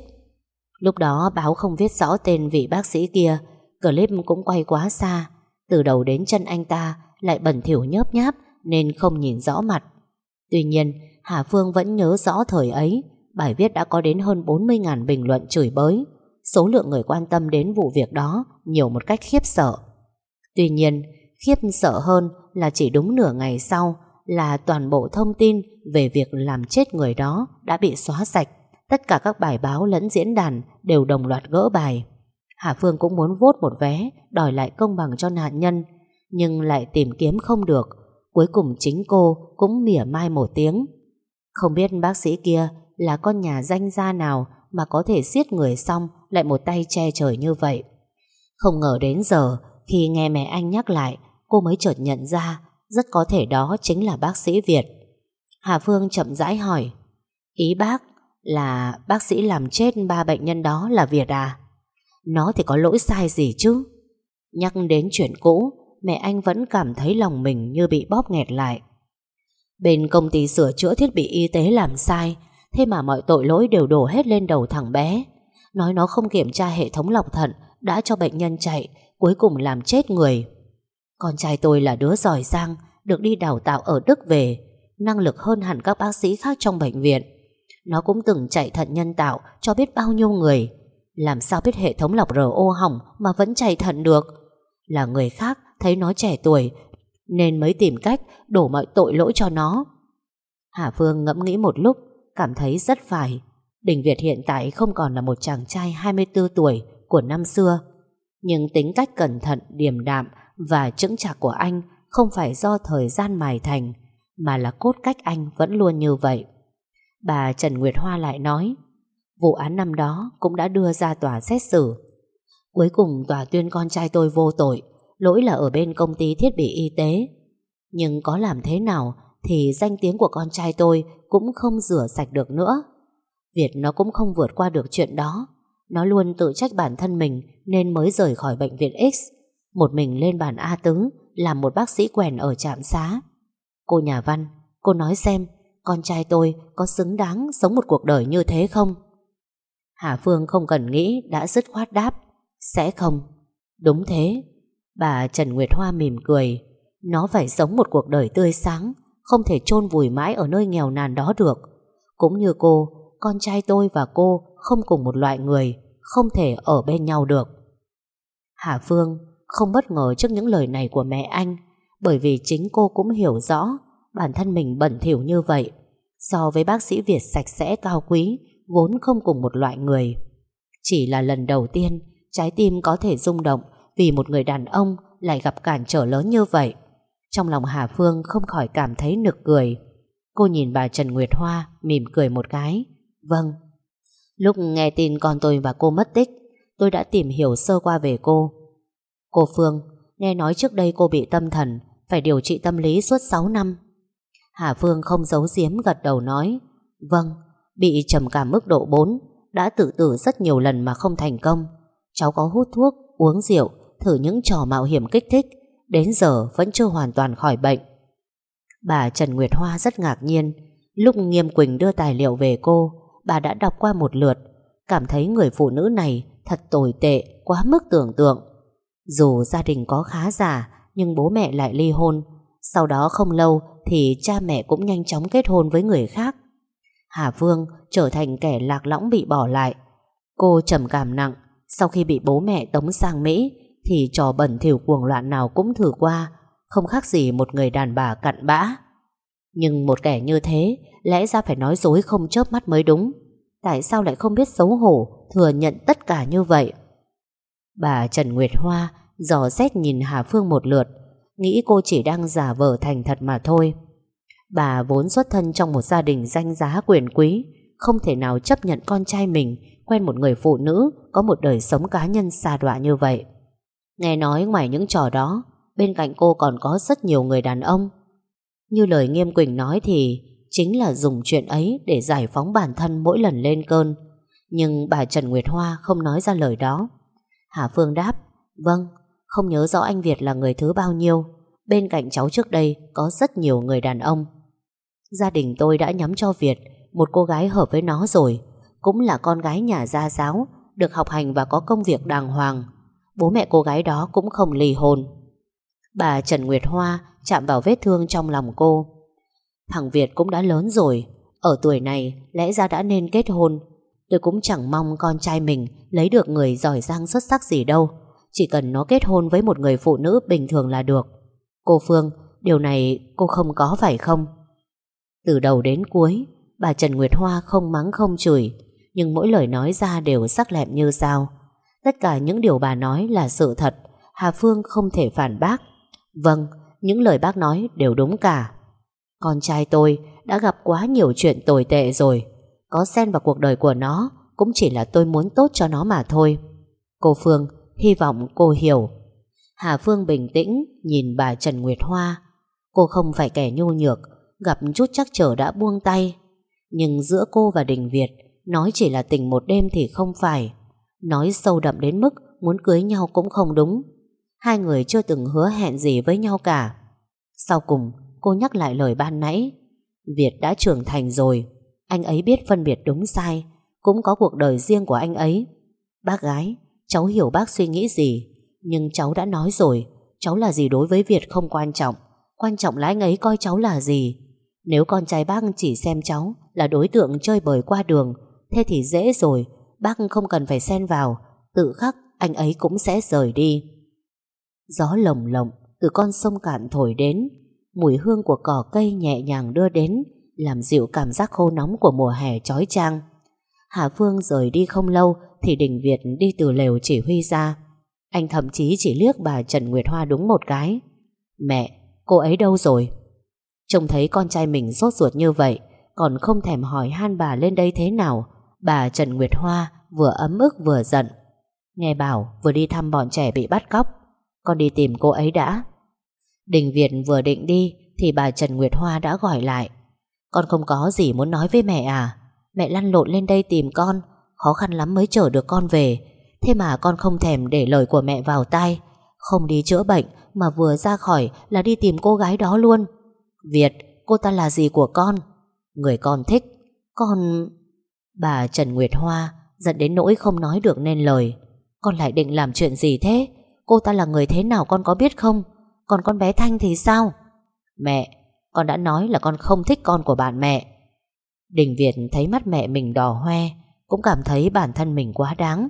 Lúc đó báo không viết rõ tên vị bác sĩ kia, clip cũng quay quá xa, từ đầu đến chân anh ta lại bẩn thỉu nhớp nháp nên không nhìn rõ mặt. Tuy nhiên, Hà Phương vẫn nhớ rõ thời ấy, bài viết đã có đến hơn 40.000 bình luận chửi bới. Số lượng người quan tâm đến vụ việc đó nhiều một cách khiếp sợ. Tuy nhiên, khiếp sợ hơn là chỉ đúng nửa ngày sau là toàn bộ thông tin về việc làm chết người đó đã bị xóa sạch. Tất cả các bài báo lẫn diễn đàn đều đồng loạt gỡ bài. Hà Phương cũng muốn vốt một vé đòi lại công bằng cho nạn nhân nhưng lại tìm kiếm không được. Cuối cùng chính cô cũng mỉa mai một tiếng. Không biết bác sĩ kia là con nhà danh gia nào mà có thể giết người xong lại một tay che trời như vậy. Không ngờ đến giờ thì nghe mẹ anh nhắc lại cô mới chợt nhận ra rất có thể đó chính là bác sĩ Việt. Hà Phương chậm rãi hỏi Ý bác là bác sĩ làm chết ba bệnh nhân đó là Việt à? Nó thì có lỗi sai gì chứ? Nhắc đến chuyện cũ mẹ anh vẫn cảm thấy lòng mình như bị bóp nghẹt lại. Bên công ty sửa chữa thiết bị y tế làm sai, thế mà mọi tội lỗi đều đổ hết lên đầu thằng bé. Nói nó không kiểm tra hệ thống lọc thận, đã cho bệnh nhân chạy, cuối cùng làm chết người. Con trai tôi là đứa giỏi giang, được đi đào tạo ở Đức về, năng lực hơn hẳn các bác sĩ khác trong bệnh viện. Nó cũng từng chạy thận nhân tạo cho biết bao nhiêu người. Làm sao biết hệ thống lọc RO hỏng mà vẫn chạy thận được? Là người khác thấy nó trẻ tuổi nên mới tìm cách đổ mọi tội lỗi cho nó. Hà Phương ngẫm nghĩ một lúc, cảm thấy rất phải. Đình Việt hiện tại không còn là một chàng trai 24 tuổi của năm xưa, nhưng tính cách cẩn thận, điềm đạm và chững chạc của anh không phải do thời gian mài thành, mà là cốt cách anh vẫn luôn như vậy. Bà Trần Nguyệt Hoa lại nói, vụ án năm đó cũng đã đưa ra tòa xét xử. Cuối cùng tòa tuyên con trai tôi vô tội, lỗi là ở bên công ty thiết bị y tế. Nhưng có làm thế nào thì danh tiếng của con trai tôi cũng không rửa sạch được nữa. Việt nó cũng không vượt qua được chuyện đó. Nó luôn tự trách bản thân mình nên mới rời khỏi bệnh viện X. Một mình lên bàn A tứ làm một bác sĩ quèn ở trạm xá. Cô nhà văn, cô nói xem con trai tôi có xứng đáng sống một cuộc đời như thế không? Hà Phương không cần nghĩ đã dứt khoát đáp. Sẽ không. Đúng thế, Bà Trần Nguyệt Hoa mỉm cười Nó phải sống một cuộc đời tươi sáng Không thể chôn vùi mãi ở nơi nghèo nàn đó được Cũng như cô Con trai tôi và cô Không cùng một loại người không thể ở bên nhau được Hà Phương không bất ngờ trước những lời này của mẹ anh Bởi vì chính cô cũng hiểu rõ Bản thân mình bẩn thỉu như vậy so với bác sĩ Việt sạch sẽ cao quý, vốn không cùng một loại người. Chỉ là lần đầu tiên, trái tim có thể rung động vì một người đàn ông lại gặp cản trở lớn như vậy. Trong lòng Hà Phương không khỏi cảm thấy nực cười. Cô nhìn bà Trần Nguyệt Hoa mỉm cười một cái. Vâng. Lúc nghe tin con tôi và cô mất tích, tôi đã tìm hiểu sơ qua về cô. Cô Phương, nghe nói trước đây cô bị tâm thần, phải điều trị tâm lý suốt 6 năm. Hà Phương không giấu giếm gật đầu nói Vâng, bị trầm cảm mức độ 4 Đã tự tử rất nhiều lần mà không thành công Cháu có hút thuốc, uống rượu Thử những trò mạo hiểm kích thích Đến giờ vẫn chưa hoàn toàn khỏi bệnh Bà Trần Nguyệt Hoa rất ngạc nhiên Lúc Nghiêm Quỳnh đưa tài liệu về cô Bà đã đọc qua một lượt Cảm thấy người phụ nữ này Thật tồi tệ, quá mức tưởng tượng Dù gia đình có khá giả Nhưng bố mẹ lại ly hôn Sau đó không lâu thì cha mẹ cũng nhanh chóng kết hôn với người khác. Hà Phương trở thành kẻ lạc lõng bị bỏ lại. Cô trầm cảm nặng, sau khi bị bố mẹ tống sang Mỹ thì trò bẩn thỉu cuồng loạn nào cũng thử qua, không khác gì một người đàn bà cặn bã. Nhưng một kẻ như thế lẽ ra phải nói dối không chớp mắt mới đúng. Tại sao lại không biết xấu hổ thừa nhận tất cả như vậy? Bà Trần Nguyệt Hoa giò xét nhìn Hà Phương một lượt nghĩ cô chỉ đang giả vờ thành thật mà thôi. Bà vốn xuất thân trong một gia đình danh giá quyền quý, không thể nào chấp nhận con trai mình quen một người phụ nữ có một đời sống cá nhân xa đọa như vậy. Nghe nói ngoài những trò đó, bên cạnh cô còn có rất nhiều người đàn ông. Như lời Nghiêm Quỳnh nói thì chính là dùng chuyện ấy để giải phóng bản thân mỗi lần lên cơn. Nhưng bà Trần Nguyệt Hoa không nói ra lời đó. Hà Phương đáp, vâng, không nhớ rõ anh Việt là người thứ bao nhiêu Bên cạnh cháu trước đây Có rất nhiều người đàn ông Gia đình tôi đã nhắm cho Việt Một cô gái hợp với nó rồi Cũng là con gái nhà gia giáo Được học hành và có công việc đàng hoàng Bố mẹ cô gái đó cũng không lì hồn Bà Trần Nguyệt Hoa Chạm vào vết thương trong lòng cô. Thằng Việt cũng đã lớn rồi, Ở tuổi này lẽ ra đã nên kết hôn. Tôi cũng chẳng mong con trai mình Lấy được người giỏi giang xuất sắc gì đâu, chỉ cần nó kết hôn với một người phụ nữ bình thường là được. Cô Phương, Điều này cô không có phải không? Từ đầu đến cuối, Bà Trần Nguyệt Hoa không mắng không chửi, Nhưng mỗi lời nói ra đều sắc lẹm như sao. Tất cả những điều bà nói là sự thật, Hà Phương không thể phản bác. Vâng những lời bác nói đều đúng cả. Con trai tôi đã gặp quá nhiều chuyện tồi tệ rồi. Có xen vào cuộc đời của nó Cũng chỉ là tôi muốn tốt cho nó mà thôi. Cô Phương, Hy vọng cô hiểu. Hà Phương bình tĩnh Nhìn bà Trần Nguyệt Hoa. Cô không phải kẻ nhu nhược, Gặp chút chắc trở đã buông tay. Nhưng giữa cô và Đình Việt, Nói chỉ là tình một đêm thì không phải. Nói sâu đậm đến mức Muốn cưới nhau cũng không đúng. Hai người chưa từng hứa hẹn gì với nhau cả. Sau cùng, Cô nhắc lại lời ban nãy. Việt đã trưởng thành rồi. Anh ấy biết phân biệt đúng sai. Cũng có cuộc đời riêng của anh ấy. Bác gái, Cháu hiểu bác suy nghĩ gì. Nhưng cháu đã nói rồi. Cháu là gì đối với Việt không quan trọng. Quan trọng là anh ấy coi cháu là gì. Nếu con trai bác chỉ xem cháu Là đối tượng chơi bời qua đường, Thế thì dễ rồi. Bác không cần phải xen vào. Tự khắc, anh ấy cũng sẽ rời đi. Gió lồng lộng Từ con sông cạn thổi đến Mùi hương của cỏ cây nhẹ nhàng đưa đến Làm dịu cảm giác khô nóng của mùa hè trói trang. Hà Phương rời đi không lâu thì Đình Việt đi từ lều chỉ huy ra. Anh thậm chí chỉ liếc bà Trần Nguyệt Hoa đúng một cái. Mẹ, cô ấy đâu rồi? Trông thấy con trai mình sốt ruột như vậy, còn không thèm hỏi han bà lên đây thế nào. Bà Trần Nguyệt Hoa vừa ấm ức vừa giận. Nghe bảo vừa đi thăm bọn trẻ bị bắt cóc. Con đi tìm cô ấy đã. Đình Việt vừa định đi thì bà Trần Nguyệt Hoa đã gọi lại. Con không có gì muốn nói với mẹ à? Mẹ lăn lộn lên đây tìm con, Khó khăn lắm mới chở được con về. Thế mà con không thèm để lời của mẹ vào tai. Không đi chữa bệnh Mà vừa ra khỏi là đi tìm cô gái đó luôn. Việt, Cô ta là gì của con? Người con thích. Con... Bà Trần Nguyệt Hoa Giận đến nỗi không nói được nên lời. Con lại định làm chuyện gì thế? Cô ta là người thế nào con có biết không? Còn con bé Thanh thì sao? Mẹ Con đã nói là con không thích con của bạn mẹ. Đình Việt thấy mắt mẹ mình đỏ hoe Cũng cảm thấy bản thân mình quá đáng.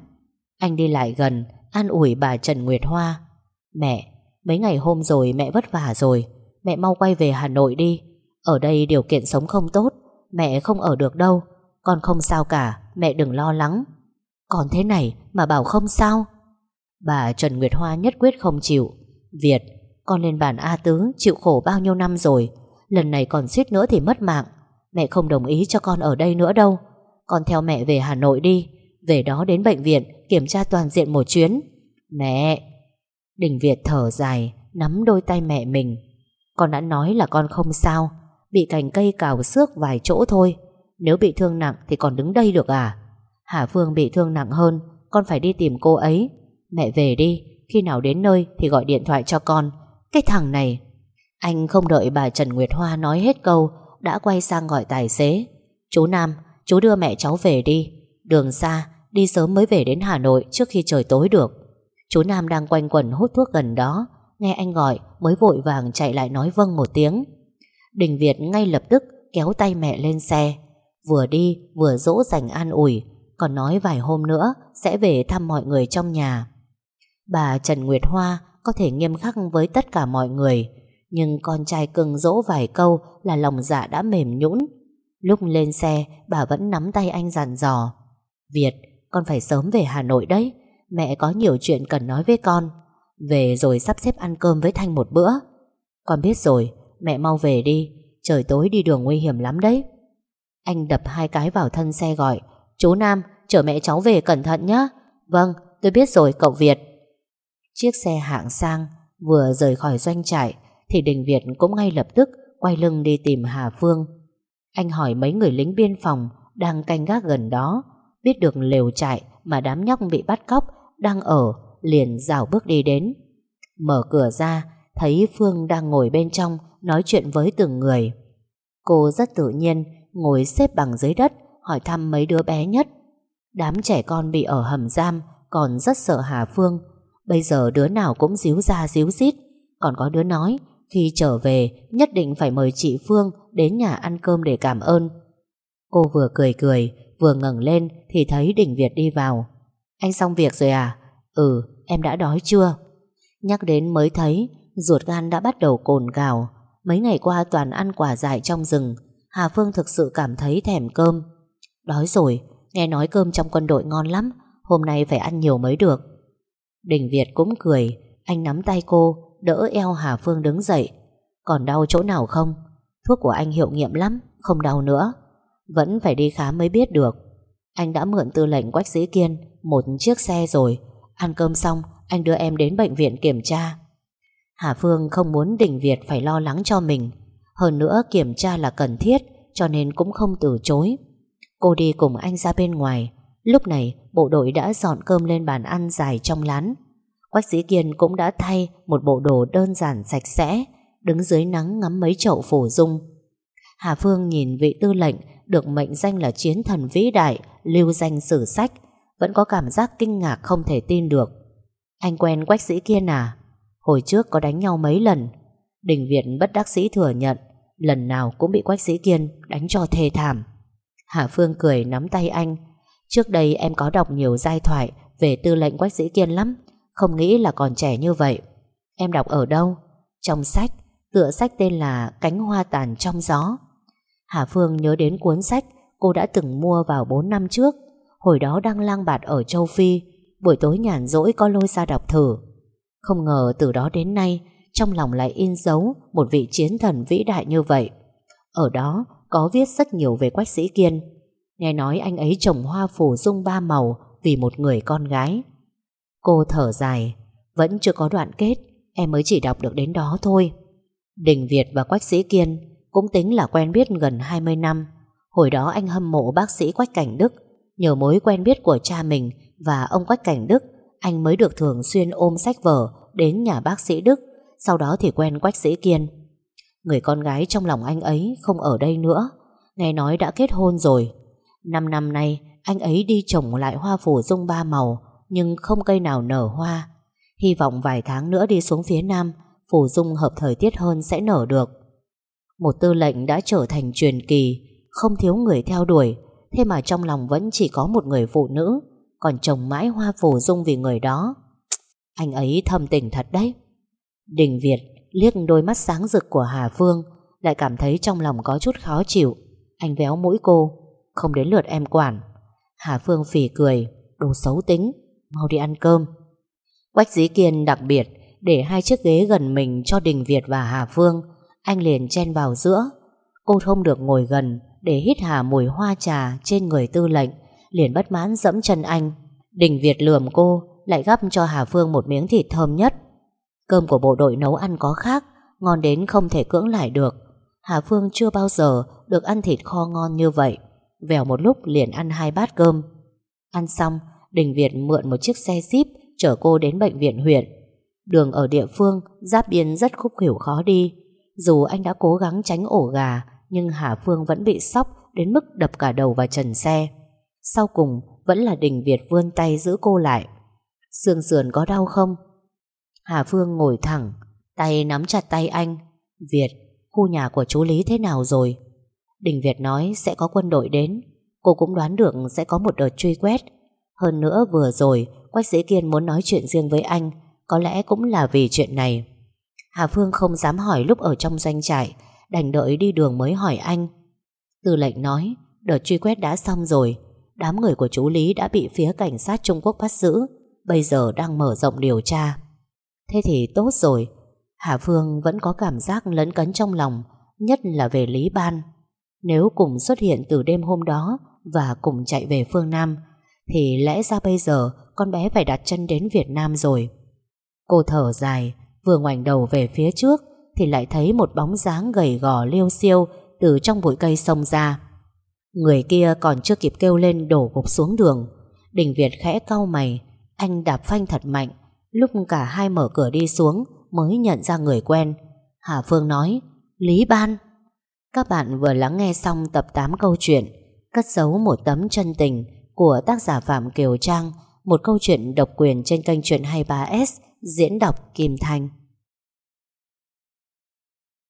Anh đi lại gần An ủi bà Trần Nguyệt Hoa. Mẹ, mấy ngày hôm rồi mẹ vất vả rồi Mẹ mau quay về Hà Nội đi. Ở đây điều kiện sống không tốt Mẹ không ở được đâu. Con không sao cả Mẹ đừng lo lắng. Còn thế này mà bảo không sao? Bà Trần Nguyệt Hoa nhất quyết không chịu. Việt, Con lên bàn A Tứ, chịu khổ bao nhiêu năm rồi. Lần này còn suýt nữa thì mất mạng. Mẹ không đồng ý cho con ở đây nữa đâu. Con theo mẹ về Hà Nội đi. Về đó đến bệnh viện, Kiểm tra toàn diện một chuyến. Mẹ! Đình Việt thở dài, Nắm đôi tay mẹ mình. Con đã nói là con không sao. Bị cành cây cào xước vài chỗ thôi. Nếu bị thương nặng thì còn đứng đây được à? Hà Phương bị thương nặng hơn, Con phải đi tìm cô ấy. Mẹ về đi, Khi nào đến nơi thì gọi điện thoại cho con. Cái thằng này, Anh không đợi bà Trần Nguyệt Hoa nói hết câu, Đã quay sang gọi tài xế. Chú Nam, Chú đưa mẹ cháu về đi. Đường xa, Đi sớm mới về đến Hà Nội trước khi trời tối được. Chú Nam đang quanh quẩn hút thuốc gần đó, Nghe anh gọi mới vội vàng chạy lại nói vâng một tiếng. Đình Việt ngay lập tức kéo tay mẹ lên xe. Vừa đi, vừa dỗ dành an ủi, Còn nói vài hôm nữa sẽ về thăm mọi người trong nhà. Bà Trần Nguyệt Hoa có thể nghiêm khắc với tất cả mọi người, Nhưng con trai cưng dỗ vài câu là lòng dạ đã mềm nhũn. Lúc lên xe, bà vẫn nắm tay anh dặn dò, Việt, con phải sớm về Hà Nội đấy, Mẹ có nhiều chuyện cần nói với con. Về rồi sắp xếp ăn cơm với Thanh một bữa. Con biết rồi, Mẹ mau về đi, Trời tối đi đường nguy hiểm lắm đấy. Anh đập hai cái vào thân xe gọi, Chú Nam, chở mẹ cháu về cẩn thận nhé Vâng tôi biết rồi, cậu Việt. Chiếc xe hạng sang Vừa rời khỏi doanh trại Thì Đình Việt cũng ngay lập tức Quay lưng đi tìm Hà Phương. Anh hỏi mấy người lính biên phòng Đang canh gác gần đó, Biết được lều trại mà đám nhóc bị bắt cóc Đang ở, Liền rảo bước đi đến. Mở cửa ra, Thấy Phương đang ngồi bên trong Nói chuyện với từng người. Cô rất tự nhiên Ngồi xếp bằng dưới đất, Hỏi thăm mấy đứa bé nhất. Đám trẻ con bị ở hầm giam Còn rất sợ Hà Phương Bây giờ đứa nào cũng díu ra díu dít Còn có đứa nói, Khi trở về, nhất định phải mời chị Phương Đến nhà ăn cơm để cảm ơn. Cô vừa cười cười, Vừa ngẩng lên thì thấy Đình Việt đi vào. Anh xong việc rồi à? Ừ em đã đói chưa? Nhắc đến mới thấy, Ruột gan đã bắt đầu cồn cào. Mấy ngày qua toàn ăn quả dại trong rừng. Hà Phương thực sự cảm thấy thèm cơm. Đói rồi, Nghe nói cơm trong quân đội ngon lắm. Hôm nay phải ăn nhiều mới được. Đình Việt cũng cười, Anh nắm tay cô, Đỡ eo Hà Phương đứng dậy. Còn đau chỗ nào không? Thuốc của anh hiệu nghiệm lắm, Không đau nữa. Vẫn phải đi khám mới biết được. Anh đã mượn tư lệnh Quách Sĩ Kiên Một chiếc xe rồi. Ăn cơm xong, anh đưa em đến bệnh viện kiểm tra. Hà Phương không muốn Đình Việt phải lo lắng cho mình. Hơn nữa, kiểm tra là cần thiết, Cho nên cũng không từ chối. Cô đi cùng anh ra bên ngoài. Lúc này, bộ đội đã dọn cơm lên bàn ăn dài trong lán. Quách sĩ Kiên cũng đã thay Một bộ đồ đơn giản sạch sẽ, Đứng dưới nắng ngắm mấy chậu phổ dung. Hà Phương nhìn vị tư lệnh Được mệnh danh là chiến thần vĩ đại, Lưu danh sử sách, Vẫn có cảm giác kinh ngạc không thể tin được. Anh quen Quách sĩ Kiên à? Hồi trước có đánh nhau mấy lần. Đình Việt bất đắc sĩ thừa nhận, Lần nào cũng bị Quách Sĩ Kiên đánh cho thê thảm. Hà Phương cười nắm tay anh Trước đây em có đọc nhiều giai thoại Về tư lệnh Quách Sĩ Kiên lắm, Không nghĩ là còn trẻ như vậy. Em đọc ở đâu? Trong sách, Tựa sách tên là Cánh hoa tàn trong gió. Hà Phương nhớ đến cuốn sách Cô đã từng mua vào 4 năm trước. Hồi đó đang lang bạt ở châu Phi, Buổi tối nhàn rỗi có lôi ra đọc thử. Không ngờ từ đó đến nay, Trong lòng lại in dấu Một vị chiến thần vĩ đại như vậy. Ở đó có viết rất nhiều về Quách Sĩ Kiên. Nghe nói anh ấy trồng hoa phủ dung ba màu Vì một người con gái Cô thở dài Vẫn chưa có đoạn kết Em mới chỉ đọc được đến đó thôi Đình Việt và Quách Sĩ Kiên Cũng tính là quen biết gần 20 năm Hồi đó anh hâm mộ bác sĩ Quách Cảnh Đức Nhờ mối quen biết của cha mình Và ông Quách Cảnh Đức anh mới được thường xuyên ôm sách vở đến nhà bác sĩ Đức, sau đó thì quen Quách Sĩ Kiên. Người con gái trong lòng anh ấy không ở đây nữa, nghe nói đã kết hôn rồi. Năm năm nay, anh ấy đi trồng lại hoa phủ dung ba màu, nhưng không cây nào nở hoa. Hy vọng vài tháng nữa đi xuống phía Nam, phủ dung hợp thời tiết hơn sẽ nở được. Một tư lệnh đã trở thành truyền kỳ, không thiếu người theo đuổi, thế mà trong lòng vẫn chỉ có một người phụ nữ, còn trồng mãi hoa phổ dung vì người đó. Anh ấy thầm tình thật đấy. Đình Việt liếc đôi mắt sáng rực của Hà Phương lại cảm thấy trong lòng có chút khó chịu. Anh véo mũi cô không đến lượt em quản. Hà Phương phỉ cười, Đồ xấu tính, Mau đi ăn cơm. Quách Dĩ Kiên đặc biệt, Để hai chiếc ghế gần mình cho Đình Việt và Hà Phương, Anh liền chen vào giữa. Cô không được ngồi gần, Để hít hà mùi hoa trà trên người tư lệnh, Liền bất mãn dẫm chân anh. Đình Việt lườm cô, Lại gắp cho Hà Phương một miếng thịt thơm nhất. Cơm của bộ đội nấu ăn có khác, Ngon đến không thể cưỡng lại được. Hà Phương chưa bao giờ được ăn thịt kho ngon như vậy. Vèo một lúc liền ăn hai bát cơm. Ăn xong Đình Việt mượn một chiếc xe jeep Chở cô đến bệnh viện huyện. Đường ở địa phương Giáp biên rất khúc khỉu khó đi. Dù anh đã cố gắng tránh ổ gà Nhưng Hà Phương vẫn bị sốc Đến mức đập cả đầu vào trần xe. Sau cùng vẫn là Đình Việt vươn tay giữ cô lại. Xương sườn có đau không? Hà Phương ngồi thẳng Tay nắm chặt tay anh. Việt, khu nhà của chú Lý thế nào rồi? Đình Việt nói sẽ có quân đội đến. Cô cũng đoán được sẽ có một đợt truy quét. Hơn nữa vừa rồi, Quách Dĩ Kiên muốn nói chuyện riêng với anh, Có lẽ cũng là vì chuyện này. Hà Phương không dám hỏi lúc ở trong doanh trại, Đành đợi đi đường mới hỏi anh. Tư lệnh nói, Đợt truy quét đã xong rồi. Đám người của chú Lý đã bị phía cảnh sát Trung Quốc bắt giữ, Bây giờ đang mở rộng điều tra. Thế thì tốt rồi. Hà Phương vẫn có cảm giác lấn cấn trong lòng, Nhất là về Lý Ban. Nếu cùng xuất hiện từ đêm hôm đó Và cùng chạy về phương Nam, Thì lẽ ra bây giờ Con bé phải đặt chân đến Việt Nam rồi. Cô thở dài, Vừa ngoảnh đầu về phía trước Thì lại thấy một bóng dáng gầy gò liêu siêu Từ trong bụi cây sông ra. Người kia còn chưa kịp kêu lên Đổ gục xuống đường. Đình Việt khẽ cau mày, Anh đạp phanh thật mạnh, Lúc cả hai mở cửa đi xuống Mới nhận ra người quen. Hà Phương nói, Lý Ban. Các bạn vừa lắng nghe xong tập 8 câu chuyện Cất giấu một tấm chân tình Của tác giả Phạm Kiều Trang, Một câu chuyện độc quyền trên kênh truyện 23S Diễn đọc Kim Thanh.